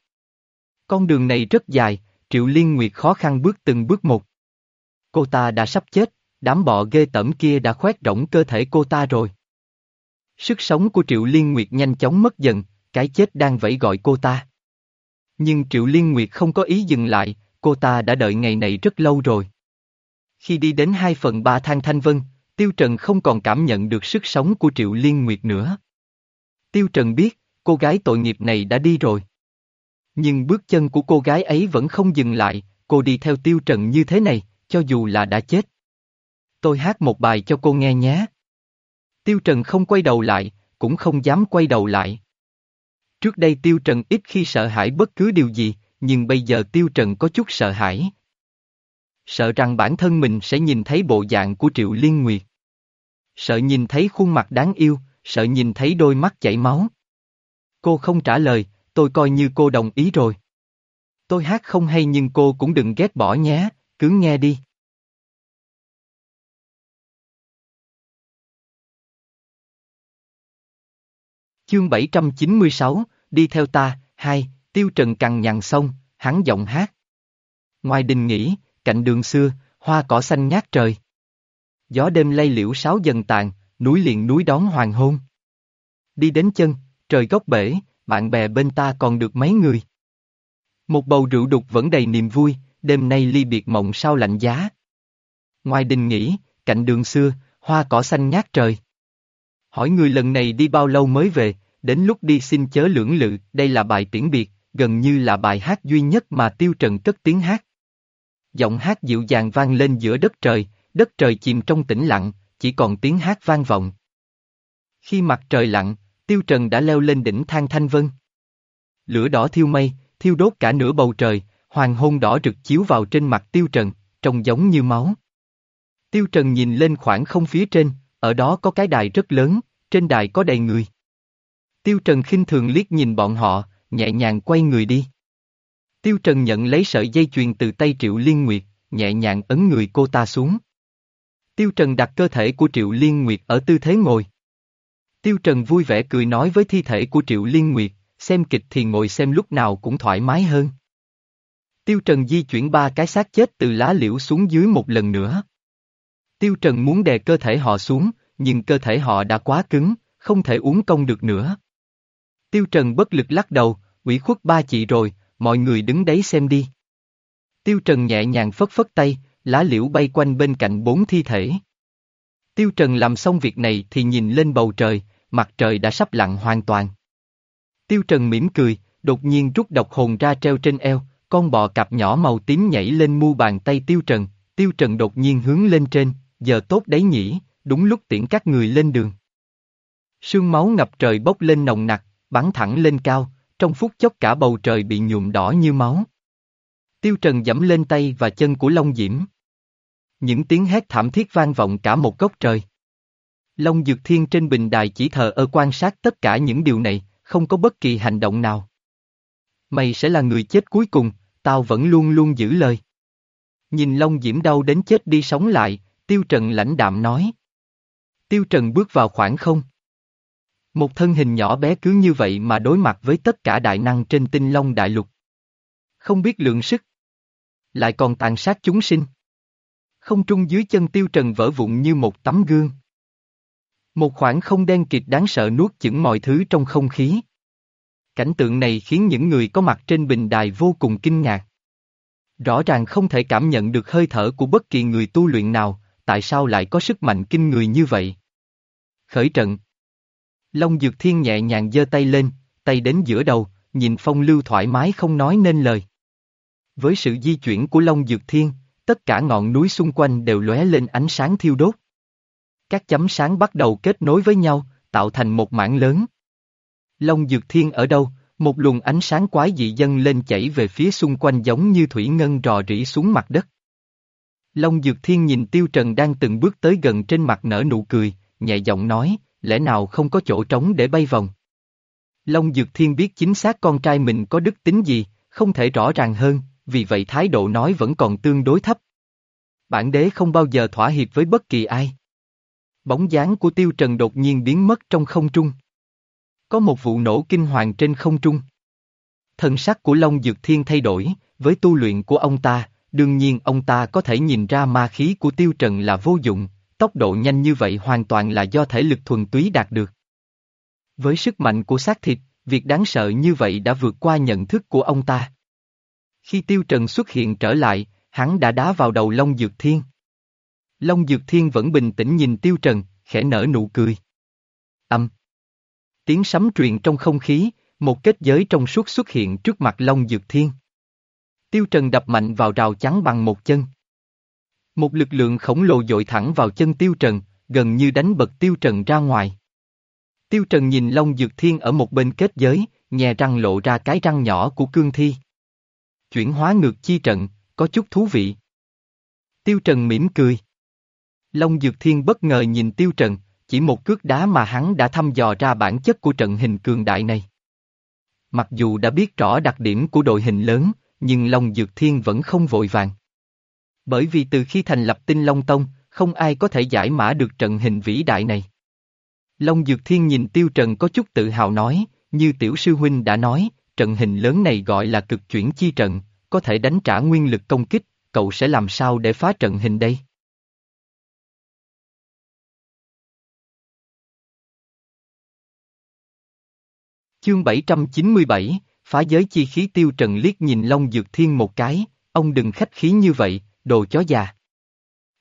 Con đường này rất dài, Triệu Liên Nguyệt khó khăn bước từng bước một. Cô ta đã sắp chết, đám bọ ghê tẩm kia đã khoét rỗng cơ thể cô ta rồi. Sức sống của Triệu Liên Nguyệt nhanh chóng mất dần, cái chết đang vẫy gọi cô ta. Nhưng Triệu Liên Nguyệt không có ý dừng lại, cô ta đã đợi ngày này rất lâu rồi. Khi đi đến 2 phần 3 thang thanh vân, Tiêu Trần không còn cảm nhận được sức sống của Triệu Liên Nguyệt nữa. Tiêu Trần biết, cô gái tội nghiệp này đã đi rồi. Nhưng bước chân của cô gái ấy vẫn không dừng lại, cô đi theo Tiêu Trần như thế này, cho dù là đã chết. Tôi hát một bài cho cô nghe nhé. Tiêu Trần không quay đầu lại, cũng không dám quay đầu lại. Trước đây Tiêu Trần ít khi sợ hãi bất cứ điều gì, nhưng bây giờ Tiêu Trần có chút sợ hãi. Sợ rằng bản thân mình sẽ nhìn thấy bộ dạng của Triệu Liên Nguyệt. Sợ nhìn thấy khuôn mặt đáng yêu, sợ nhìn thấy đôi mắt chảy máu. Cô không trả lời, tôi coi như cô đồng ý rồi. Tôi hát không hay nhưng cô cũng đừng ghét bỏ nhé, cứ nghe đi. Chương 796, đi theo ta, hai, tiêu trần cằn nhằn xong, hắn giọng hát. Ngoài đình nghỉ, cạnh đường xưa, hoa cỏ xanh ngát trời. Gió đêm lay liễu sáo dần tàn, núi liền núi đón hoàng hôn. Đi đến chân, trời góc bể, bạn bè bên ta còn được mấy người. Một bầu rượu đục vẫn đầy niềm vui, đêm nay ly biệt mộng sao lạnh giá. Ngoài đình nghỉ, cạnh đường xưa, hoa cỏ xanh ngát trời. Hỏi người lần này đi bao lâu mới về, đến lúc đi xin chớ lưỡng lự, đây là bài tiễn biệt, gần như là bài hát duy nhất mà Tiêu Trần cất tiếng hát. Giọng hát dịu dàng vang lên giữa đất trời, đất trời chìm trong tĩnh lặng, chỉ còn tiếng hát vang vọng. Khi mặt trời lặn, Tiêu Trần đã leo lên đỉnh thang Thanh Vân. Lửa đỏ thiêu mây, thiêu đốt cả nửa bầu trời, hoàng hôn đỏ rực chiếu vào trên mặt Tiêu Trần, trông giống như máu. Tiêu Trần nhìn lên khoảng không phía trên, ở đó có cái đài rất lớn, trên đài có đầy người. Tiêu Trần khinh thường liếc nhìn bọn họ, nhẹ nhàng quay người đi. Tiêu Trần nhận lấy sợi dây chuyền từ tay Triệu Liên Nguyệt, nhẹ nhàng ấn người cô ta xuống. Tiêu Trần đặt cơ thể của Triệu Liên Nguyệt ở tư thế ngồi. Tiêu Trần vui vẻ cười nói với thi thể của Triệu Liên Nguyệt, xem kịch thì ngồi xem lúc nào cũng thoải mái hơn. Tiêu Trần di chuyển ba cái xác chết từ lá liễu xuống dưới một lần nữa. Tiêu Trần muốn đè cơ thể họ xuống, nhưng cơ thể họ đã quá cứng, không thể uống công được nữa. Tiêu Trần bất lực lắc đầu, ủy khuất ba chị rồi, mọi người đứng đấy xem đi. Tiêu Trần nhẹ nhàng phất phất tay, lá liễu bay quanh bên cạnh bốn thi thể. Tiêu Trần làm xong việc này thì nhìn lên bầu trời, mặt trời đã sắp lặn hoàn toàn. Tiêu Trần mỉm cười, đột nhiên rút độc hồn ra treo trên eo, con bò cặp nhỏ màu tím nhảy lên mu bàn tay Tiêu Trần, Tiêu Trần đột nhiên hướng lên trên, giờ tốt đấy nhỉ, đúng lúc tiễn các người lên đường. Sương máu ngập trời bốc lên nồng nặc, bắn thẳng lên cao, trong phút chốc cả bầu trời bị nhuộm đỏ như máu. Tiêu Trần dẫm lên tay và chân của Long Diễm. Những tiếng hét thảm thiết vang vọng cả một góc trời. Long Dược Thiên trên bình đài chỉ thờ ơ quan sát tất cả những điều này, không có bất kỳ hành động nào. Mày sẽ là người chết cuối cùng, tao vẫn luôn luôn giữ lời. Nhìn Long Diễm đau đến chết đi sống lại, Tiêu Trần lãnh đạm nói. Tiêu Trần bước vào khoảng không. Một thân hình nhỏ bé cứ như vậy mà đối mặt với tất cả đại năng trên tinh long đại lục. Không biết lượng sức. Lại còn tàn sát chúng sinh. Không trung dưới chân tiêu trần vỡ vụn như một tấm gương. Một khoảng không đen kịt đáng sợ nuốt chửng mọi thứ trong không khí. Cảnh tượng này khiến những người có mặt trên bình đài vô cùng kinh ngạc. Rõ ràng không thể cảm nhận được hơi thở của bất kỳ người tu luyện nào, tại sao lại có sức mạnh kinh người như vậy? Khởi trận Long Dược Thiên nhẹ nhàng giơ tay lên, tay đến giữa đầu, nhìn phong lưu thoải mái không nói nên lời. Với sự di chuyển của Long Dược Thiên, tất cả ngọn núi xung quanh đều lóe lên ánh sáng thiêu đốt. Các chấm sáng bắt đầu kết nối với nhau, tạo thành một mảng lớn. Long Dược Thiên ở đâu, một luồng ánh sáng quái dị dâng lên chảy về phía xung quanh giống như thủy ngân rò rỉ xuống mặt đất. Long Dược Thiên nhìn Tiêu Trần đang từng bước tới gần trên mặt nở nụ cười, nhẹ giọng nói, lẽ nào không có chỗ trống để bay vòng. Long Dược Thiên biết chính xác con trai mình có đức tính gì, không thể rõ ràng hơn, vì vậy thái độ nói vẫn còn tương đối thấp. Bản đế không bao giờ thỏa hiệp với bất kỳ ai. Bóng dáng của Tiêu Trần đột nhiên biến mất trong không trung. Có một vụ nổ kinh hoàng trên không trung. Thần sắc của Long Dược Thiên thay đổi, với tu luyện của ông ta, đương nhiên ông ta có thể nhìn ra ma khí của Tiêu Trần là vô dụng, tốc độ nhanh như vậy hoàn toàn là do thể lực thuần túy đạt được. Với sức mạnh của xác thịt, việc đáng sợ như vậy đã vượt qua nhận thức của ông ta. Khi Tiêu Trần xuất hiện trở lại, hắn đã đá vào đầu Long Dược Thiên. Long Dược Thiên vẫn bình tĩnh nhìn Tiêu Trần, khẽ nở nụ cười. Âm. Tiếng sấm truyền trong không khí, một kết giới trong suốt xuất hiện trước mặt Long Dược Thiên. Tiêu Trần đập mạnh vào rào chắn bằng một chân. Một lực lượng khổng lồ dội thẳng vào chân Tiêu Trần, gần như đánh bật Tiêu Trần ra ngoài. Tiêu Trần nhìn Long Dược Thiên ở một bên kết giới, nhè răng lộ ra cái răng nhỏ của cương thi. Chuyển hóa ngược chi trận, có chút thú vị. Tiêu Trần mỉm cười. Long Dược Thiên bất ngờ nhìn Tiêu Trần, chỉ một cước đá mà hắn đã thăm dò ra bản chất của trận hình cường đại này. Mặc dù đã biết rõ đặc điểm của đội hình lớn, nhưng Long Dược Thiên vẫn không vội vàng. Bởi vì từ khi thành lập tinh Long Tông, không ai có thể giải mã được trận hình vĩ đại này. Long Dược Thiên nhìn Tiêu Trần có chút tự hào nói, như Tiểu Sư Huynh đã nói, trận hình lớn này gọi là cực chuyển chi trận, có thể đánh trả nguyên lực công kích, cậu sẽ làm sao để phá trận hình đây? Chương 797, phá giới chi khí tiêu trần liếc nhìn Long Dược Thiên một cái, ông đừng khách khí như vậy, đồ chó già.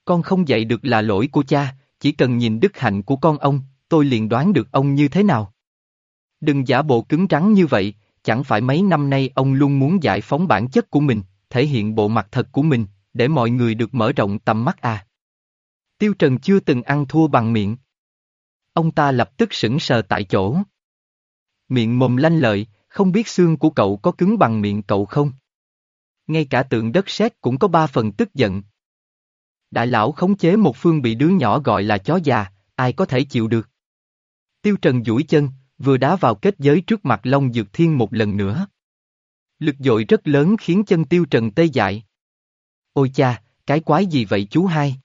Con không dạy được là lỗi của cha, chỉ cần nhìn đức hạnh của con ông, tôi liền đoán được ông như thế nào. Đừng giả bộ cứng rắn như vậy, chẳng phải mấy năm nay ông luôn muốn giải phóng bản chất của mình, thể hiện bộ mặt thật của mình, để mọi người được mở rộng tầm mắt à. Tiêu Trần chưa từng ăn thua bằng miệng. Ông ta lập tức sững sờ tại chỗ. Miệng mồm lanh lợi, không biết xương của cậu có cứng bằng miệng cậu không? Ngay cả tượng đất sét cũng có ba phần tức giận. Đại lão khống chế một phương bị đứa nhỏ gọi là chó già, ai có thể chịu được. Tiêu Trần duỗi chân, vừa đá vào kết giới trước mặt Long Dược Thiên một lần nữa. Lực dội rất lớn khiến chân Tiêu Trần tê dại. Ôi cha, cái quái gì vậy chú hai?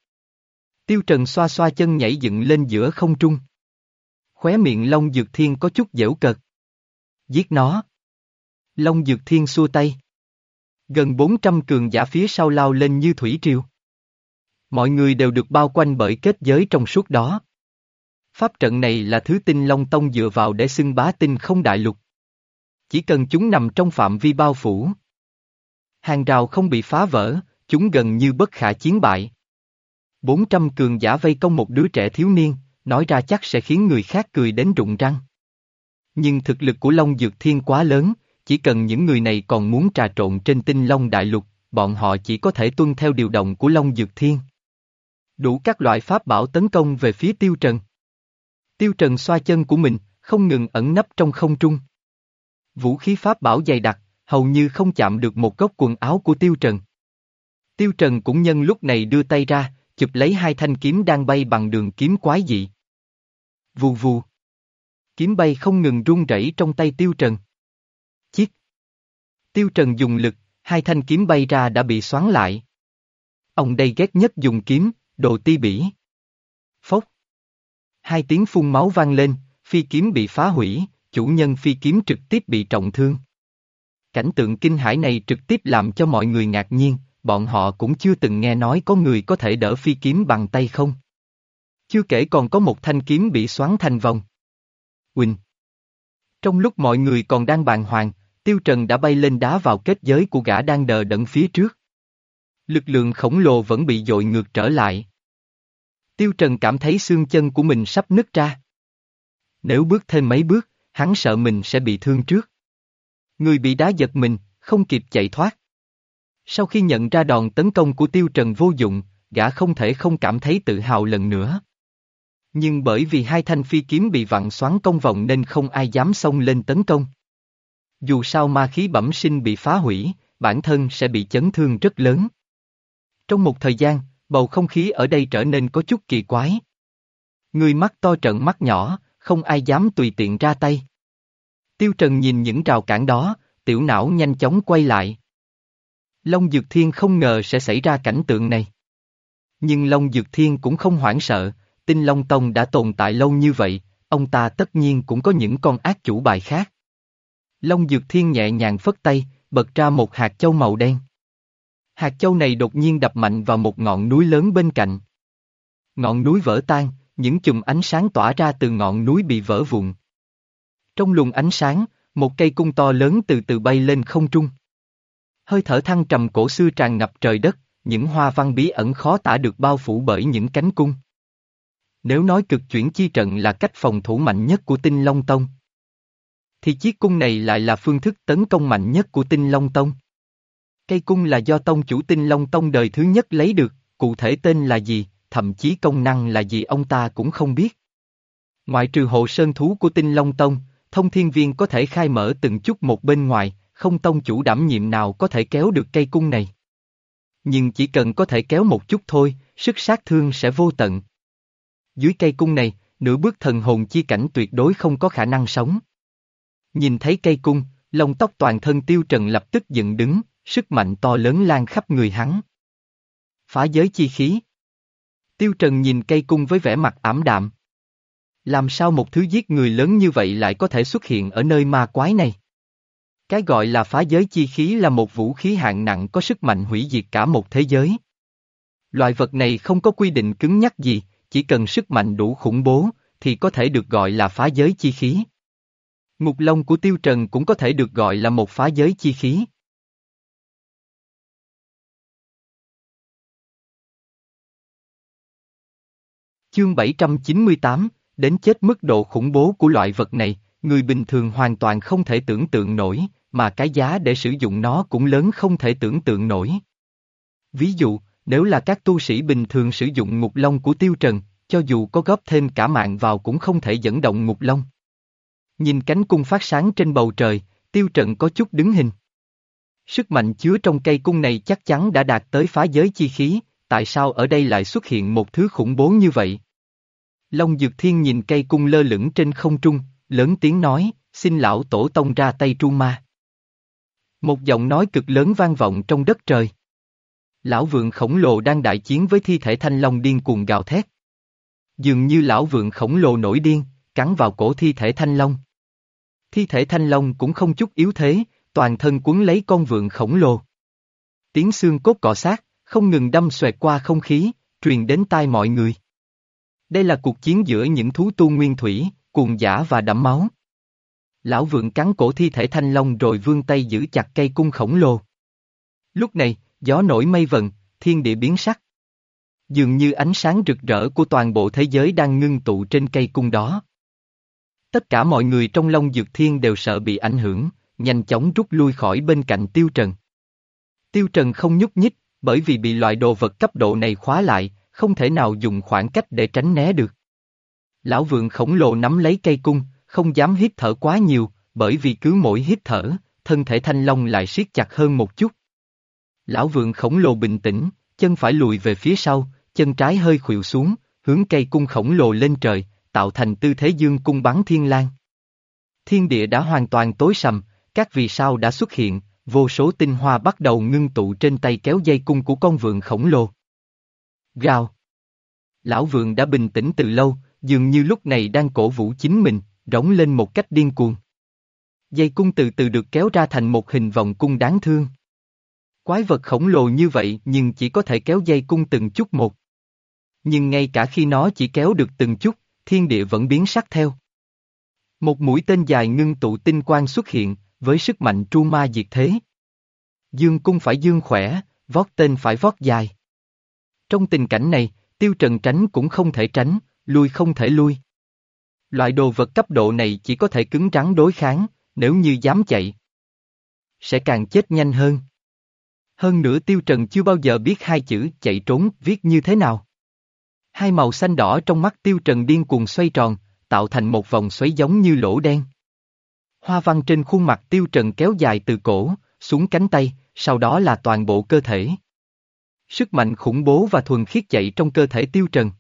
Tiêu Trần xoa xoa chân nhảy dựng lên giữa không trung. Khóe miệng Long Dược Thiên có chút dễu cợt. Giết nó. Long Dược Thiên xua tay. Gần 400 cường giả phía sau lao lên như thủy triều. Mọi người đều được bao quanh bởi kết giới trong suốt đó. Pháp trận này là thứ tinh Long Tông dựa vào để xưng bá tinh không đại lục. Chỉ cần chúng nằm trong phạm vi bao phủ. Hàng rào không bị phá vỡ, chúng gần như bất khả chiến bại. 400 cường giả vây công một đứa trẻ thiếu niên, nói ra chắc sẽ khiến người khác cười đến rụng răng. Nhưng thực lực của Long Dược Thiên quá lớn, chỉ cần những người này còn muốn trà trộn trên tinh Long Đại Lục, bọn họ chỉ có thể tuân theo điều động của Long Dược Thiên. Đủ các loại pháp bảo tấn công về phía Tiêu Trần. Tiêu Trần xoa chân của mình, không ngừng ẩn nấp trong không trung. Vũ khí pháp bảo dày đặc, hầu như không chạm được một góc quần áo của Tiêu Trần. Tiêu Trần cũng nhân lúc này đưa tay ra, chụp lấy hai thanh kiếm đang bay bằng đường kiếm quái dị. Vù vù. Kiếm bay không ngừng rung rẩy trong tay Tiêu Trần. Tiêu Trần dùng lực, hai thanh kiếm bay ra đã bị xoắn lại. Ông đây ghét nhất dùng kiếm, đồ ti bỉ. Phốc. Hai tiếng phun máu vang lên, phi kiếm bị phá hủy, chủ nhân phi kiếm trực tiếp bị trọng thương. Cảnh tượng kinh hãi này trực tiếp làm cho mọi người ngạc nhiên, bọn họ cũng chưa từng nghe nói có người có thể đỡ phi kiếm bằng tay không. Chưa kể còn có một thanh kiếm bị xoắn thành vòng. Quỳnh. Trong lúc mọi người còn đang bàn hoàng, Tiêu Trần đã bay lên đá vào kết giới của gã đang đờ đẫn phía trước. Lực lượng khổng lồ vẫn bị dội ngược trở lại. Tiêu Trần cảm thấy xương chân của mình sắp nứt ra. Nếu bước thêm mấy bước, hắn sợ mình sẽ bị thương trước. Người bị đá giật mình, không kịp chạy thoát. Sau khi nhận ra đòn tấn công của Tiêu Trần vô dụng, gã không thể không cảm thấy tự hào lần nữa. Nhưng bởi vì hai thanh phi kiếm bị vặn xoắn công vòng nên không ai dám xông lên tấn công. Dù sao ma khí bẩm sinh bị phá hủy, bản thân sẽ bị chấn thương rất lớn. Trong một thời gian, bầu không khí ở đây trở nên có chút kỳ quái. Người mắt to trận mắt nhỏ, không ai dám tùy tiện ra tay. Tiêu Trần nhìn những rào cản đó, tiểu não nhanh chóng quay lại. Long Dược Thiên không ngờ sẽ xảy ra cảnh tượng này. Nhưng Long Dược Thiên cũng không hoảng sợ, tinh Long Tông đã tồn tại lâu như vậy, ông ta tất nhiên cũng có những con ác chủ bài khác. Long Dược Thiên nhẹ nhàng phất tay, bật ra một hạt châu màu đen. Hạt châu này đột nhiên đập mạnh vào một ngọn núi lớn bên cạnh. Ngọn núi vỡ tan, những chùm ánh sáng tỏa ra từ ngọn núi bị vỡ vụn. Trong luồng ánh sáng, một cây cung to lớn từ từ bay lên không trung. Hơi thở thăng trầm cổ xưa tràn ngập trời đất, những hoa văn bí ẩn khó tả được bao phủ bởi những cánh cung. Nếu nói cực chuyển chi trận là cách phòng thủ mạnh nhất của tinh Long Tông, thì chiếc cung này lại là phương thức tấn công mạnh nhất của tinh Long Tông. Cây cung là do tông chủ tinh Long Tông đời thứ nhất lấy được, cụ thể tên là gì, thậm chí công năng là gì ông ta cũng không biết. Ngoại trừ hộ sơn thú của tinh Long Tông, thông thiên viên có thể khai mở từng chút một bên ngoài, không tông chủ đảm nhiệm nào có thể kéo được cây cung này. Nhưng chỉ cần có thể kéo một chút thôi, sức sát thương sẽ vô tận. Dưới cây cung này, nửa bước thần hồn chi cảnh tuyệt đối không có khả năng sống. Nhìn thấy cây cung, lông tóc toàn thân tiêu trần lập tức dựng đứng, sức mạnh to lớn lan khắp người hắn. Phá giới chi khí. Tiêu trần nhìn cây cung với vẻ mặt ảm đạm. Làm sao một thứ giết người lớn như vậy lại có thể xuất hiện ở nơi ma quái này? Cái gọi là phá giới chi khí là một vũ khí hạng nặng có sức mạnh hủy diệt cả một thế giới. Loại vật này không có quy định cứng nhắc gì, chỉ cần sức mạnh đủ khủng bố, thì có thể được gọi là phá giới chi khí. Ngục lông của tiêu trần cũng có thể được gọi là một phá giới chi khí. Chương 798, đến chết mức độ khủng bố của loại vật này, người bình thường hoàn toàn không thể tưởng tượng nổi, mà cái giá để sử dụng nó cũng lớn không thể tưởng tượng nổi. Ví dụ, nếu là các tu sĩ bình thường sử dụng ngục long của tiêu trần, cho dù có góp thêm cả mạng vào cũng không thể dẫn động ngục long. Nhìn cánh cung phát sáng trên bầu trời, tiêu trận có chút đứng hình. Sức mạnh chứa trong cây cung này chắc chắn đã đạt tới phá giới chi khí, tại sao ở đây lại xuất hiện một thứ khủng bố như vậy? Long Dược Thiên nhìn cây cung lơ lửng trên không trung, lớn tiếng nói, xin lão tổ tông ra tay tru ma. Một giọng nói cực lớn vang vọng trong đất trời. Lão vượng khổng lồ đang đại chiến với thi thể thanh long điên cuồng gào thét. Dường như lão vượng khổng lồ nổi điên, cắn vào cổ thi thể thanh long. Thi thể thanh long cũng không chút yếu thế, toàn thân cuốn lấy con vượng khổng lồ. Tiếng xương cốt cọ sát, không ngừng đâm xoẹt qua không khí, truyền đến tai mọi người. Đây là cuộc chiến giữa những thú tu nguyên thủy, cuồng giả và đẫm máu. Lão vượng cắn cổ thi thể thanh long rồi vươn tay giữ chặt cây cung khổng lồ. Lúc này, gió nổi mây vần, thiên địa biến sắc. Dường như ánh sáng rực rỡ của toàn bộ thế giới đang ngưng tụ trên cây cung đó. Tất cả mọi người trong Long Dược Thiên đều sợ bị ảnh hưởng, nhanh chóng rút lui khỏi bên cạnh Tiêu Trần. Tiêu Trần không nhúc nhích, bởi vì bị loại đồ vật cấp độ này khóa lại, không thể nào dùng khoảng cách để tránh né được. Lão vượng khổng lồ nắm lấy cây cung, không dám hít thở quá nhiều, bởi vì cứ mỗi hít thở, thân thể thanh long lại siết chặt hơn một chút. Lão vượng khổng lồ bình tĩnh, chân phải lùi về phía sau, chân trái hơi khuỵu xuống, hướng cây cung khổng lồ lên trời, tạo thành tư thế dương cung bắn thiên lang. Thiên địa đã hoàn toàn tối sầm, các vì sao đã xuất hiện, vô số tinh hoa bắt đầu ngưng tụ trên tay kéo dây cung của con vượng khổng lồ. Gào. Lão vượng đã bình tĩnh từ lâu, dường như lúc này đang cổ vũ chính mình, rống lên một cách điên cuồng. Dây cung từ từ được kéo ra thành một hình vòng cung đáng thương. Quái vật khổng lồ như vậy nhưng chỉ có thể kéo dây cung từng chút một. Nhưng ngay cả khi nó chỉ kéo được từng chút, thiên địa vẫn biến sắc theo. Một mũi tên dài ngưng tụ tinh quang xuất hiện, với sức mạnh tru ma diệt thế. Dương cung phải dương khỏe, vót tên phải vót dài. Trong tình cảnh này, tiêu trần tránh cũng không thể tránh, lui không thể lui. Loại đồ vật cấp độ này chỉ có thể cứng rắn đối kháng, nếu như dám chạy. Sẽ càng chết nhanh hơn. Hơn nữa tiêu trần chưa bao giờ biết hai chữ chạy trốn viết như thế nào. Hai màu xanh đỏ trong mắt tiêu trần điên cuồng xoay tròn, tạo thành một vòng xoáy giống như lỗ đen. Hoa văn trên khuôn mặt tiêu trần kéo dài từ cổ, xuống cánh tay, sau đó là toàn bộ cơ thể. Sức mạnh khủng bố và thuần khiết chạy trong cơ thể tiêu trần.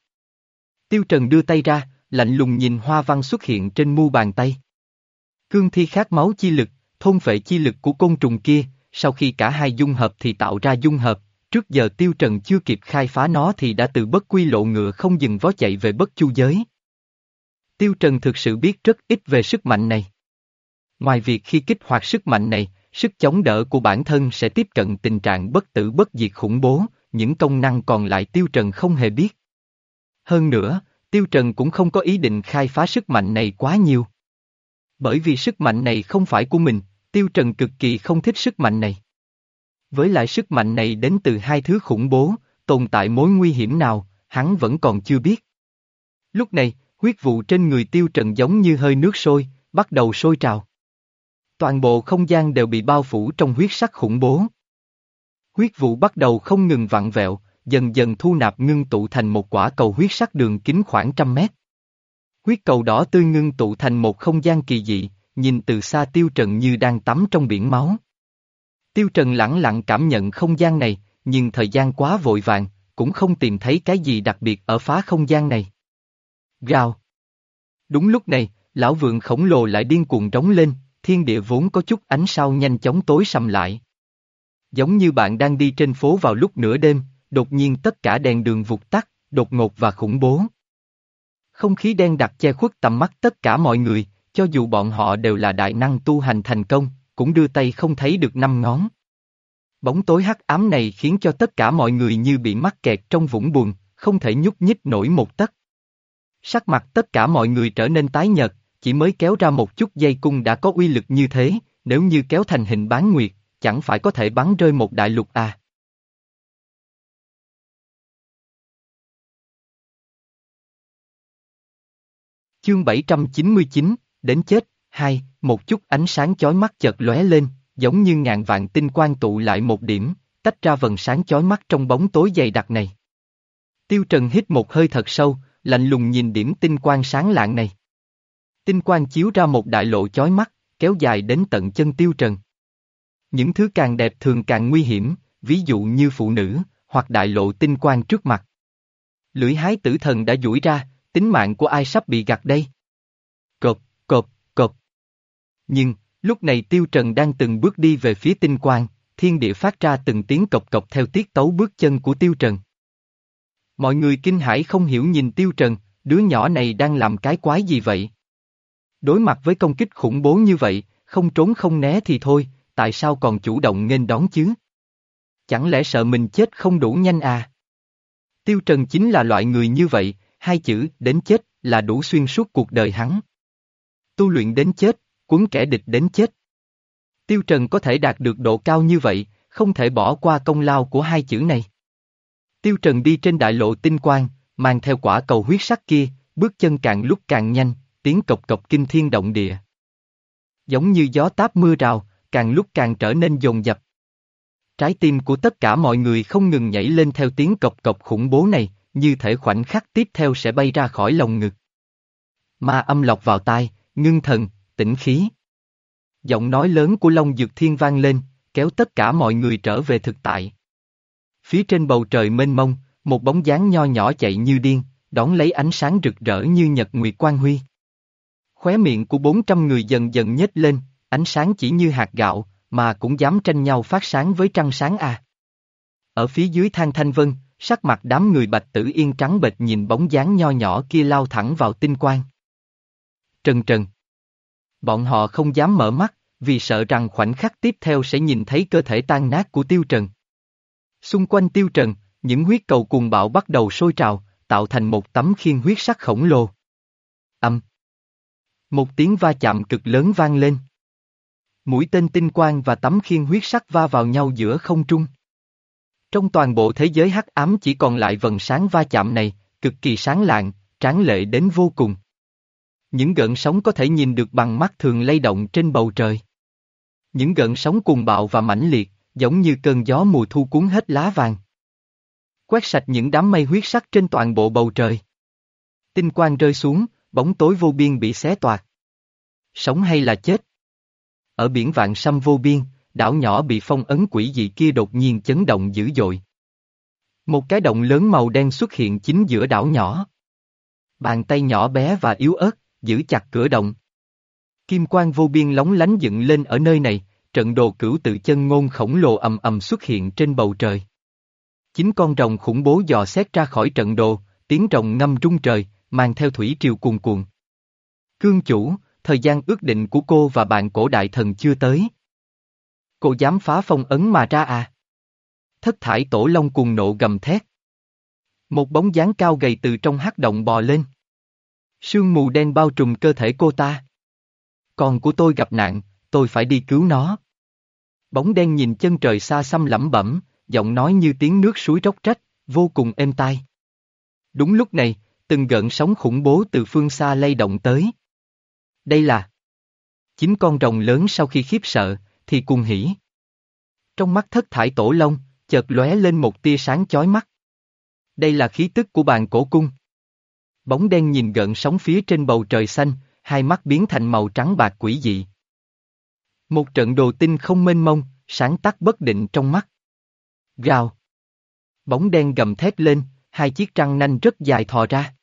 Tiêu trần đưa tay ra, lạnh lùng nhìn hoa văn xuất hiện trên mu bàn tay. Cương thi khát máu chi lực, thôn vệ chi lực của côn trùng kia, sau khi cả hai dung hợp thì tạo ra dung hợp, trước giờ tiêu trần chưa kịp khai phá nó thì đã từ bất quy lộ ngựa không dừng vó chạy về bất chu giới. Tiêu trần thực sự biết rất ít về sức mạnh này. Ngoài việc khi kích hoạt sức mạnh này, sức chống đỡ của bản thân sẽ tiếp cận tình trạng bất tử bất diệt khủng bố, những công năng còn lại Tiêu Trần không hề biết. Hơn nữa, Tiêu Trần cũng không có ý định khai phá sức mạnh này quá nhiều. Bởi vì sức mạnh này không phải của mình, Tiêu Trần cực kỳ không thích sức mạnh này. Với lại sức mạnh này đến từ hai thứ khủng bố, tồn tại mối nguy hiểm nào, hắn vẫn còn chưa biết. Lúc này, huyết vụ trên người Tiêu Trần giống như hơi nước sôi, bắt đầu sôi trào. Toàn bộ không gian đều bị bao phủ trong huyết sắc khủng bố. Huyết vụ bắt đầu không ngừng vặn vẹo, dần dần thu nạp ngưng tụ thành một quả cầu huyết sắc đường kính khoảng trăm mét. Huyết cầu đỏ tươi ngưng tụ thành một không gian kỳ dị, nhìn từ xa Tiêu Trần như đang tắm trong biển máu. Tiêu Trần lặng lặng cảm nhận không gian này, nhưng thời gian quá vội vàng, cũng không tìm thấy cái gì đặc biệt ở phá không gian này. Gào. Đúng lúc này, lão vượng khổng lồ lại điên cuồng trống lên, thiên địa vốn có chút ánh sao nhanh chóng tối sầm lại. Giống như bạn đang đi trên phố vào lúc nửa đêm, đột nhiên tất cả đèn đường vụt tắt, đột ngột và khủng bố. Không khí đen đặc che khuất tầm mắt tất cả mọi người, cho dù bọn họ đều là đại năng tu hành thành công, cũng đưa tay không thấy được năm ngón. Bóng tối hắc ám này khiến cho tất cả mọi người như bị mắc kẹt trong vũng buồn, không thể nhúc nhích nổi một tấc. Sắc mặt tất cả mọi người trở nên tái nhợt, chỉ mới kéo ra một chút dây cung đã có uy lực như thế, nếu như kéo thành hình bán nguyệt, chẳng phải có thể bắn rơi một đại lục à. Chương 799, đến chết, hai, một chút ánh sáng chói mắt chợt lóe lên, giống như ngàn vạn tinh quang tụ lại một điểm, tách ra vần sáng chói mắt trong bóng tối dày đặc này. Tiêu Trần hít một hơi thật sâu, lạnh lùng nhìn điểm tinh quang sáng lạng này. Tinh quang chiếu ra một đại lộ chói mắt, kéo dài đến tận chân Tiêu Trần. Những thứ càng đẹp thường càng nguy hiểm, ví dụ như phụ nữ, hoặc đại lộ tinh quang trước mặt. Lưỡi hái tử thần đã duỗi ra, tính mạng của ai sắp bị gặt đây? Cộp, cộp. Nhưng, lúc này Tiêu Trần đang từng bước đi về phía tinh quang, thiên địa phát ra từng tiếng cộc cộc theo tiết tấu bước chân của Tiêu Trần. Mọi người kinh hãi không hiểu nhìn Tiêu Trần, đứa nhỏ này đang làm cái quái gì vậy? Đối mặt với công kích khủng bố như vậy, không trốn không né thì thôi, tại sao còn chủ động nghênh đón chứ? Chẳng lẽ sợ mình chết không đủ nhanh à? Tiêu Trần chính là loại người như vậy, hai chữ đến chết là đủ xuyên suốt cuộc đời hắn. Tu luyện đến chết, cuốn kẻ địch đến chết. Tiêu Trần có thể đạt được độ cao như vậy, không thể bỏ qua công lao của hai chữ này. Tiêu Trần đi trên đại lộ tinh quang, mang theo quả cầu huyết sắc kia, bước chân càng lúc càng nhanh, tiếng cộc cộc kinh thiên động địa. Giống như gió táp mưa rào, càng lúc càng trở nên dồn dập. Trái tim của tất cả mọi người không ngừng nhảy lên theo tiếng cộc cộc khủng bố này, như thể khoảnh khắc tiếp theo sẽ bay ra khỏi lồng ngực. Ma âm lọc vào tai, ngưng thần, tĩnh khí. Giọng nói lớn của Long Dược Thiên vang lên, kéo tất cả mọi người trở về thực tại. Phía trên bầu trời mênh mông, một bóng dáng nho nhỏ chạy như điên, đón lấy ánh sáng rực rỡ như nhật nguyệt quang huy. Khóe miệng của 400 người dần dần nhếch lên, ánh sáng chỉ như hạt gạo, mà cũng dám tranh nhau phát sáng với trăng sáng à. Ở phía dưới thang thanh vân, sắc mặt đám người bạch tử yên trắng bệch nhìn bóng dáng nho nhỏ kia lao thẳng vào tinh quang. Trần trần. Bọn họ không dám mở mắt, vì sợ rằng khoảnh khắc tiếp theo sẽ nhìn thấy cơ thể tan nát của tiêu trần. Xung quanh tiêu trần, những huyết cầu cuồng bạo bắt đầu sôi trào, tạo thành một tấm khiên huyết sắc khổng lồ. Âm. Một tiếng va chạm cực lớn vang lên. Mũi tên tinh quang và tấm khiên huyết sắc va vào nhau giữa không trung. Trong toàn bộ thế giới hắc ám chỉ còn lại vần sáng va chạm này, cực kỳ sáng lạng, tráng lệ đến vô cùng. Những gợn sóng có thể nhìn được bằng mắt thường lay động trên bầu trời. Những gợn sóng cuồng bạo và mãnh liệt, giống như cơn gió mùa thu cuốn hết lá vàng. Quét sạch những đám mây huyết sắc trên toàn bộ bầu trời. Tinh quang rơi xuống, bóng tối vô biên bị xé toạc. Sống hay là chết? Ở biển vạn sâm vô biên, đảo nhỏ bị phong ấn quỷ dị kia đột nhiên chấn động dữ dội. Một cái động lớn màu đen xuất hiện chính giữa đảo nhỏ. Bàn tay nhỏ bé và yếu ớt, giữ chặt cửa động. Kim quang vô biên lóng lánh dựng lên ở nơi này, trận đồ cửu tự chân ngôn khổng lồ ầm ầm xuất hiện trên bầu trời. Chính con rồng khủng bố dò xét ra khỏi trận đồ, tiếng rồng ngâm rung trời, mang theo thủy triều cuồn cuộn. Cương chủ, thời gian ước định của cô và bạn cổ đại thần chưa tới. Cô dám phá phong ấn mà ra à? Thất thải tổ long cuồng nộ gầm thét. Một bóng dáng cao gầy từ trong hắc động bò lên. Sương mù đen bao trùm cơ thể cô ta. Con của tôi gặp nạn, tôi phải đi cứu nó. Bóng đen nhìn chân trời xa xăm lẩm bẩm, giọng nói như tiếng nước suối róc rách, vô cùng êm tai. Đúng lúc này, từng gợn sóng khủng bố từ phương xa lay động tới. Đây là chính con rồng lớn sau khi khiếp sợ, thì cuồng hỉ. Trong mắt thất thải tổ long, chợt lóe lên một tia sáng chói mắt. Đây là khí tức của bàn cổ cung. Bóng đen nhìn gợn sóng phía trên bầu trời xanh, hai mắt biến thành màu trắng bạc quỷ dị. Một trận đồ tinh không mênh mông, sáng tắt bất định trong mắt. Gào. Bóng đen gầm thét lên, hai chiếc răng nanh rất dài thò ra.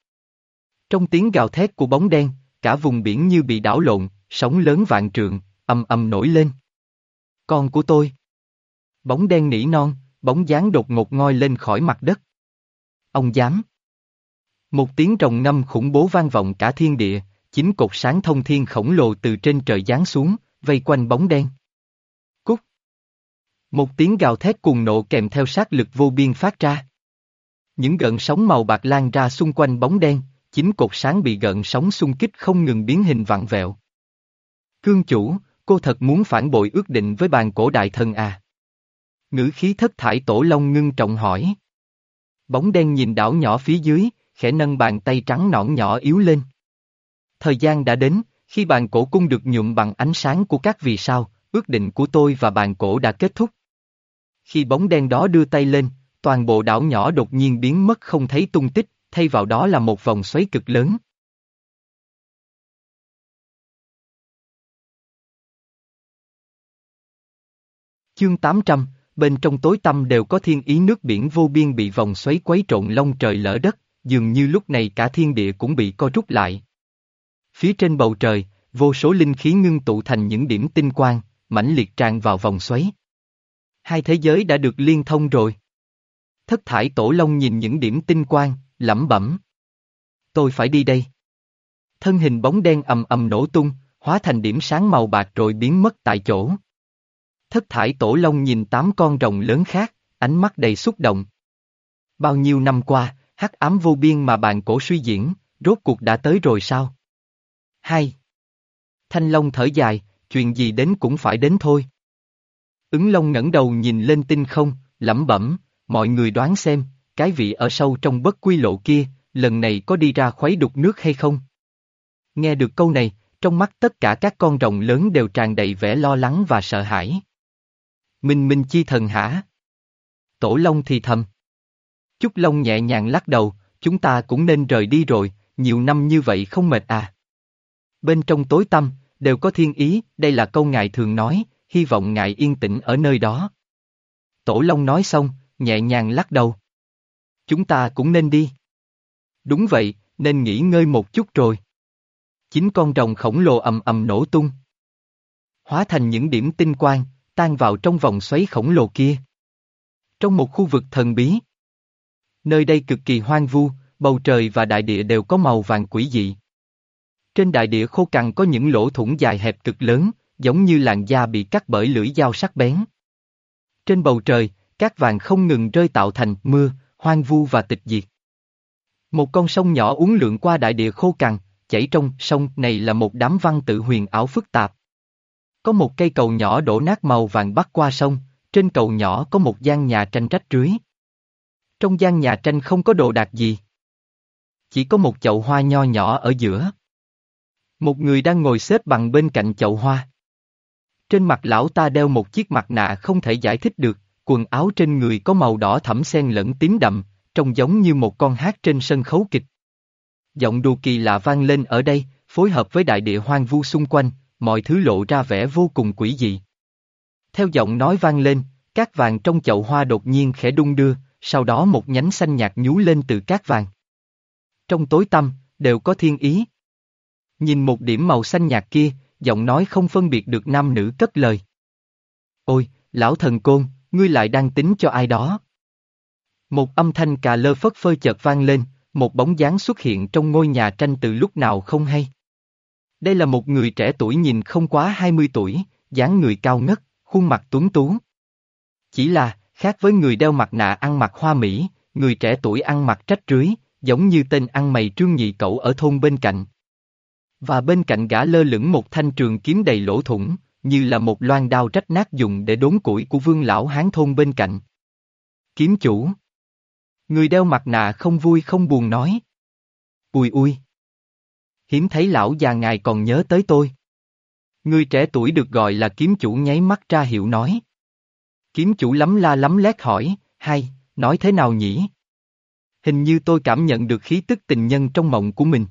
Trong tiếng gào thét của bóng đen, cả vùng biển như bị đảo lộn, sóng lớn vạn trượng, ầm ầm nổi lên. Con của tôi. Bóng đen nỉ non, bóng dáng đột ngột ngoi lên khỏi mặt đất. Ông dám. Một tiếng rồng ngâm khủng bố vang vọng cả thiên địa, chính cột sáng thông thiên khổng lồ từ trên trời giáng xuống, vây quanh bóng đen. Cút. Một tiếng gào thét cuồng nộ kèm theo sát lực vô biên phát ra. Những gợn sóng màu bạc lan ra xung quanh bóng đen, chính cột sáng bị gợn sóng xung kích không ngừng biến hình vặn vẹo. Cương chủ, cô thật muốn phản bội ước định với bàn cổ đại thần à? Ngữ khí thất thải tổ long ngưng trọng hỏi. Bóng đen nhìn đảo nhỏ phía dưới, khẽ nâng bàn tay trắng nõn nhỏ yếu lên. Thời gian đã đến, khi bàn cổ cung được nhuộm bằng ánh sáng của các vì sao, ước định của tôi và bàn cổ đã kết thúc. Khi bóng đen đó đưa tay lên, toàn bộ đảo nhỏ đột nhiên biến mất không thấy tung tích, thay vào đó là một vòng xoáy cực lớn. Chương 800, bên trong tối tâm đều có thiên ý nước biển vô biên bị vòng xoáy quấy trộn lông trời lỡ đất, dường như lúc này cả thiên địa cũng bị co rút lại. Phía trên bầu trời, vô số linh khí ngưng tụ thành những điểm tinh quang, mãnh liệt tràn vào vòng xoáy. Hai thế giới đã được liên thông rồi. Thất thải tổ long nhìn những điểm tinh quang, lẩm bẩm. Tôi phải đi đây. Thân hình bóng đen ầm ầm nổ tung, hóa thành điểm sáng màu bạc rồi biến mất tại chỗ. Thất thải tổ long nhìn tám con rồng lớn khác, ánh mắt đầy xúc động. Bao nhiêu năm qua, hắc ám vô biên mà bạn cổ suy diễn, rốt cuộc đã tới rồi sao? Hai. Thanh Long thở dài, chuyện gì đến cũng phải đến thôi. Ứng Long ngẩng đầu nhìn lên tinh không, lẩm bẩm, mọi người đoán xem, cái vị ở sâu trong bất quy lộ kia, lần này có đi ra khuấy đục nước hay không? Nghe được câu này, trong mắt tất cả các con rồng lớn đều tràn đầy vẻ lo lắng và sợ hãi. Minh Minh chi thần hả? Tổ Long thì thầm. Chúc Long nhẹ nhàng lắc đầu, chúng ta cũng nên rời đi rồi, nhiều năm như vậy không mệt à. Bên trong tối tâm, đều có thiên ý, đây là câu ngài thường nói, hy vọng ngài yên tĩnh ở nơi đó. Tổ Long nói xong, nhẹ nhàng lắc đầu. Chúng ta cũng nên đi. Đúng vậy, nên nghỉ ngơi một chút rồi. Chính con rồng khổng lồ ầm ầm nổ tung. Hóa thành những điểm tinh quang, tan vào trong vòng xoáy khổng lồ kia. Trong một khu vực thần bí. Nơi đây cực kỳ hoang vu, bầu trời và đại địa đều có màu vàng quỷ dị. Trên đại địa khô cằn có những lỗ thủng dài hẹp cực lớn, giống như làn da bị cắt bởi lưỡi dao sắc bén. Trên bầu trời, các vàng không ngừng rơi tạo thành mưa, hoang vu và tịch diệt. Một con sông nhỏ uốn lượn qua đại địa khô cằn, chảy trong sông này là một đám văn tự huyền ảo phức tạp. Có một cây cầu nhỏ đổ nát màu vàng bắc qua sông, trên cầu nhỏ có một gian nhà tranh trách rưới. Trong gian nhà tranh không có đồ đạc gì. Chỉ có một chậu hoa nho nhỏ ở giữa. Một người đang ngồi xếp bằng bên cạnh chậu hoa. Trên mặt lão ta đeo một chiếc mặt nạ không thể giải thích được, quần áo trên người có màu đỏ thẫm xen lẫn tím đậm, trông giống như một con hát trên sân khấu kịch. Giọng đù kỳ lạ vang lên ở đây, phối hợp với đại địa hoang vu xung quanh, mọi thứ lộ ra vẻ vô cùng quỷ dị. Theo giọng nói vang lên, các vàng trong chậu hoa đột nhiên khẽ đung đưa, sau đó một nhánh xanh nhạt nhú lên từ cát vàng. Trong tối tăm, đều có thiên ý. Nhìn một điểm màu xanh nhạt kia, giọng nói không phân biệt được nam nữ cất lời. Ôi, lão thần côn, ngươi lại đang tính cho ai đó. Một âm thanh cà lơ phất phơ chợt vang lên, một bóng dáng xuất hiện trong ngôi nhà tranh từ lúc nào không hay. Đây là một người trẻ tuổi nhìn không quá 20 tuổi, dáng người cao ngất, khuôn mặt tuấn tú. Chỉ là, khác với người đeo mặt nạ ăn mặc hoa mỹ, người trẻ tuổi ăn mặc trách rưới, giống như tên ăn mày trương nhị cậu ở thôn bên cạnh. Và bên cạnh gã lơ lửng một thanh trường kiếm đầy lỗ thủng, như là một loan đao rách nát dùng để đốn củi của vương lão hán thôn bên cạnh. Kiếm chủ. Người đeo mặt nạ không vui không buồn nói. Ui ui. Hiếm thấy lão già ngài còn nhớ tới tôi. Người trẻ tuổi được gọi là kiếm chủ nháy mắt ra hiệu nói. Kiếm chủ lắm la lắm lét hỏi, hay, nói thế nào nhỉ? Hình như tôi cảm nhận được khí tức tình nhân trong mộng của mình.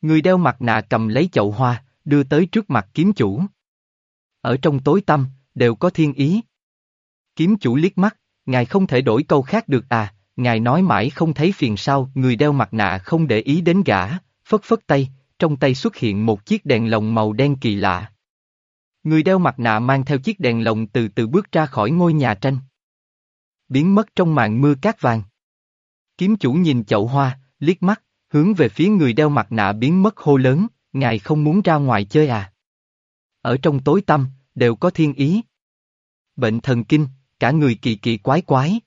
Người đeo mặt nạ cầm lấy chậu hoa, đưa tới trước mặt kiếm chủ. Ở trong tối tâm, đều có thiên ý. Kiếm chủ liếc mắt, ngài không thể đổi câu khác được à, ngài nói mãi không thấy phiền sao, người đeo mặt nạ không để ý đến gã, phất phất tay, trong tay xuất hiện một chiếc đèn lồng màu đen kỳ lạ. Người đeo mặt nạ mang theo chiếc đèn lồng từ từ bước ra khỏi ngôi nhà tranh. Biến mất trong màn mưa cát vàng. Kiếm chủ nhìn chậu hoa, liếc mắt, hướng về phía người đeo mặt nạ biến mất hô lớn, ngài không muốn ra ngoài chơi à? Ở trong tối tâm, đều có thiên ý. Bệnh thần kinh, cả người kỳ kỳ quái quái.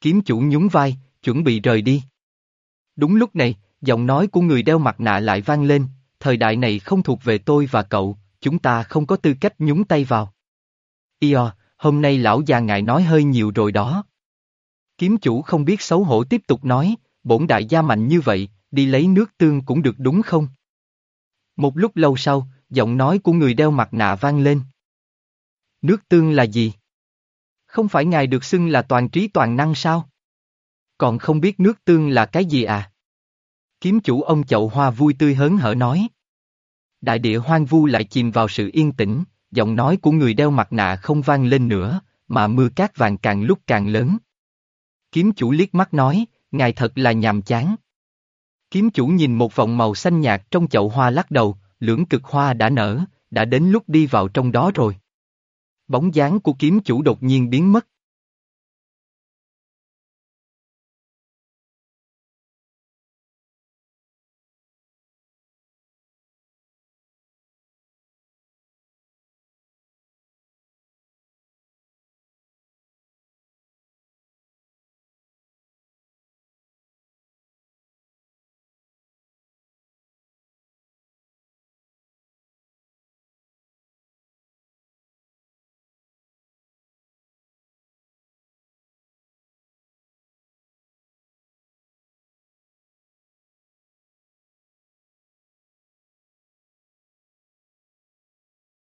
Kiếm chủ nhún vai, chuẩn bị rời đi. Đúng lúc này, giọng nói của người đeo mặt nạ lại vang lên, thời đại này không thuộc về tôi và cậu, chúng ta không có tư cách nhúng tay vào. Io, hôm nay lão già ngài nói hơi nhiều rồi đó. Kiếm chủ không biết xấu hổ tiếp tục nói, bổn đại gia mạnh như vậy, đi lấy nước tương cũng được đúng không? Một lúc lâu sau, giọng nói của người đeo mặt nạ vang lên. Nước tương là gì? Không phải ngài được xưng là toàn trí toàn năng sao? Còn không biết nước tương là cái gì à? Kiếm chủ ông chậu hoa vui tươi hớn hở nói. Đại địa hoang vu lại chìm vào sự yên tĩnh, giọng nói của người đeo mặt nạ không vang lên nữa, mà mưa cát vàng càng lúc càng lớn. Kiếm chủ liếc mắt nói, ngài thật là nhàm chán. Kiếm chủ nhìn một vòng màu xanh nhạt trong chậu hoa lắc đầu, lưỡng cực hoa đã nở, đã đến lúc đi vào trong đó rồi. Bóng dáng của kiếm chủ đột nhiên biến mất,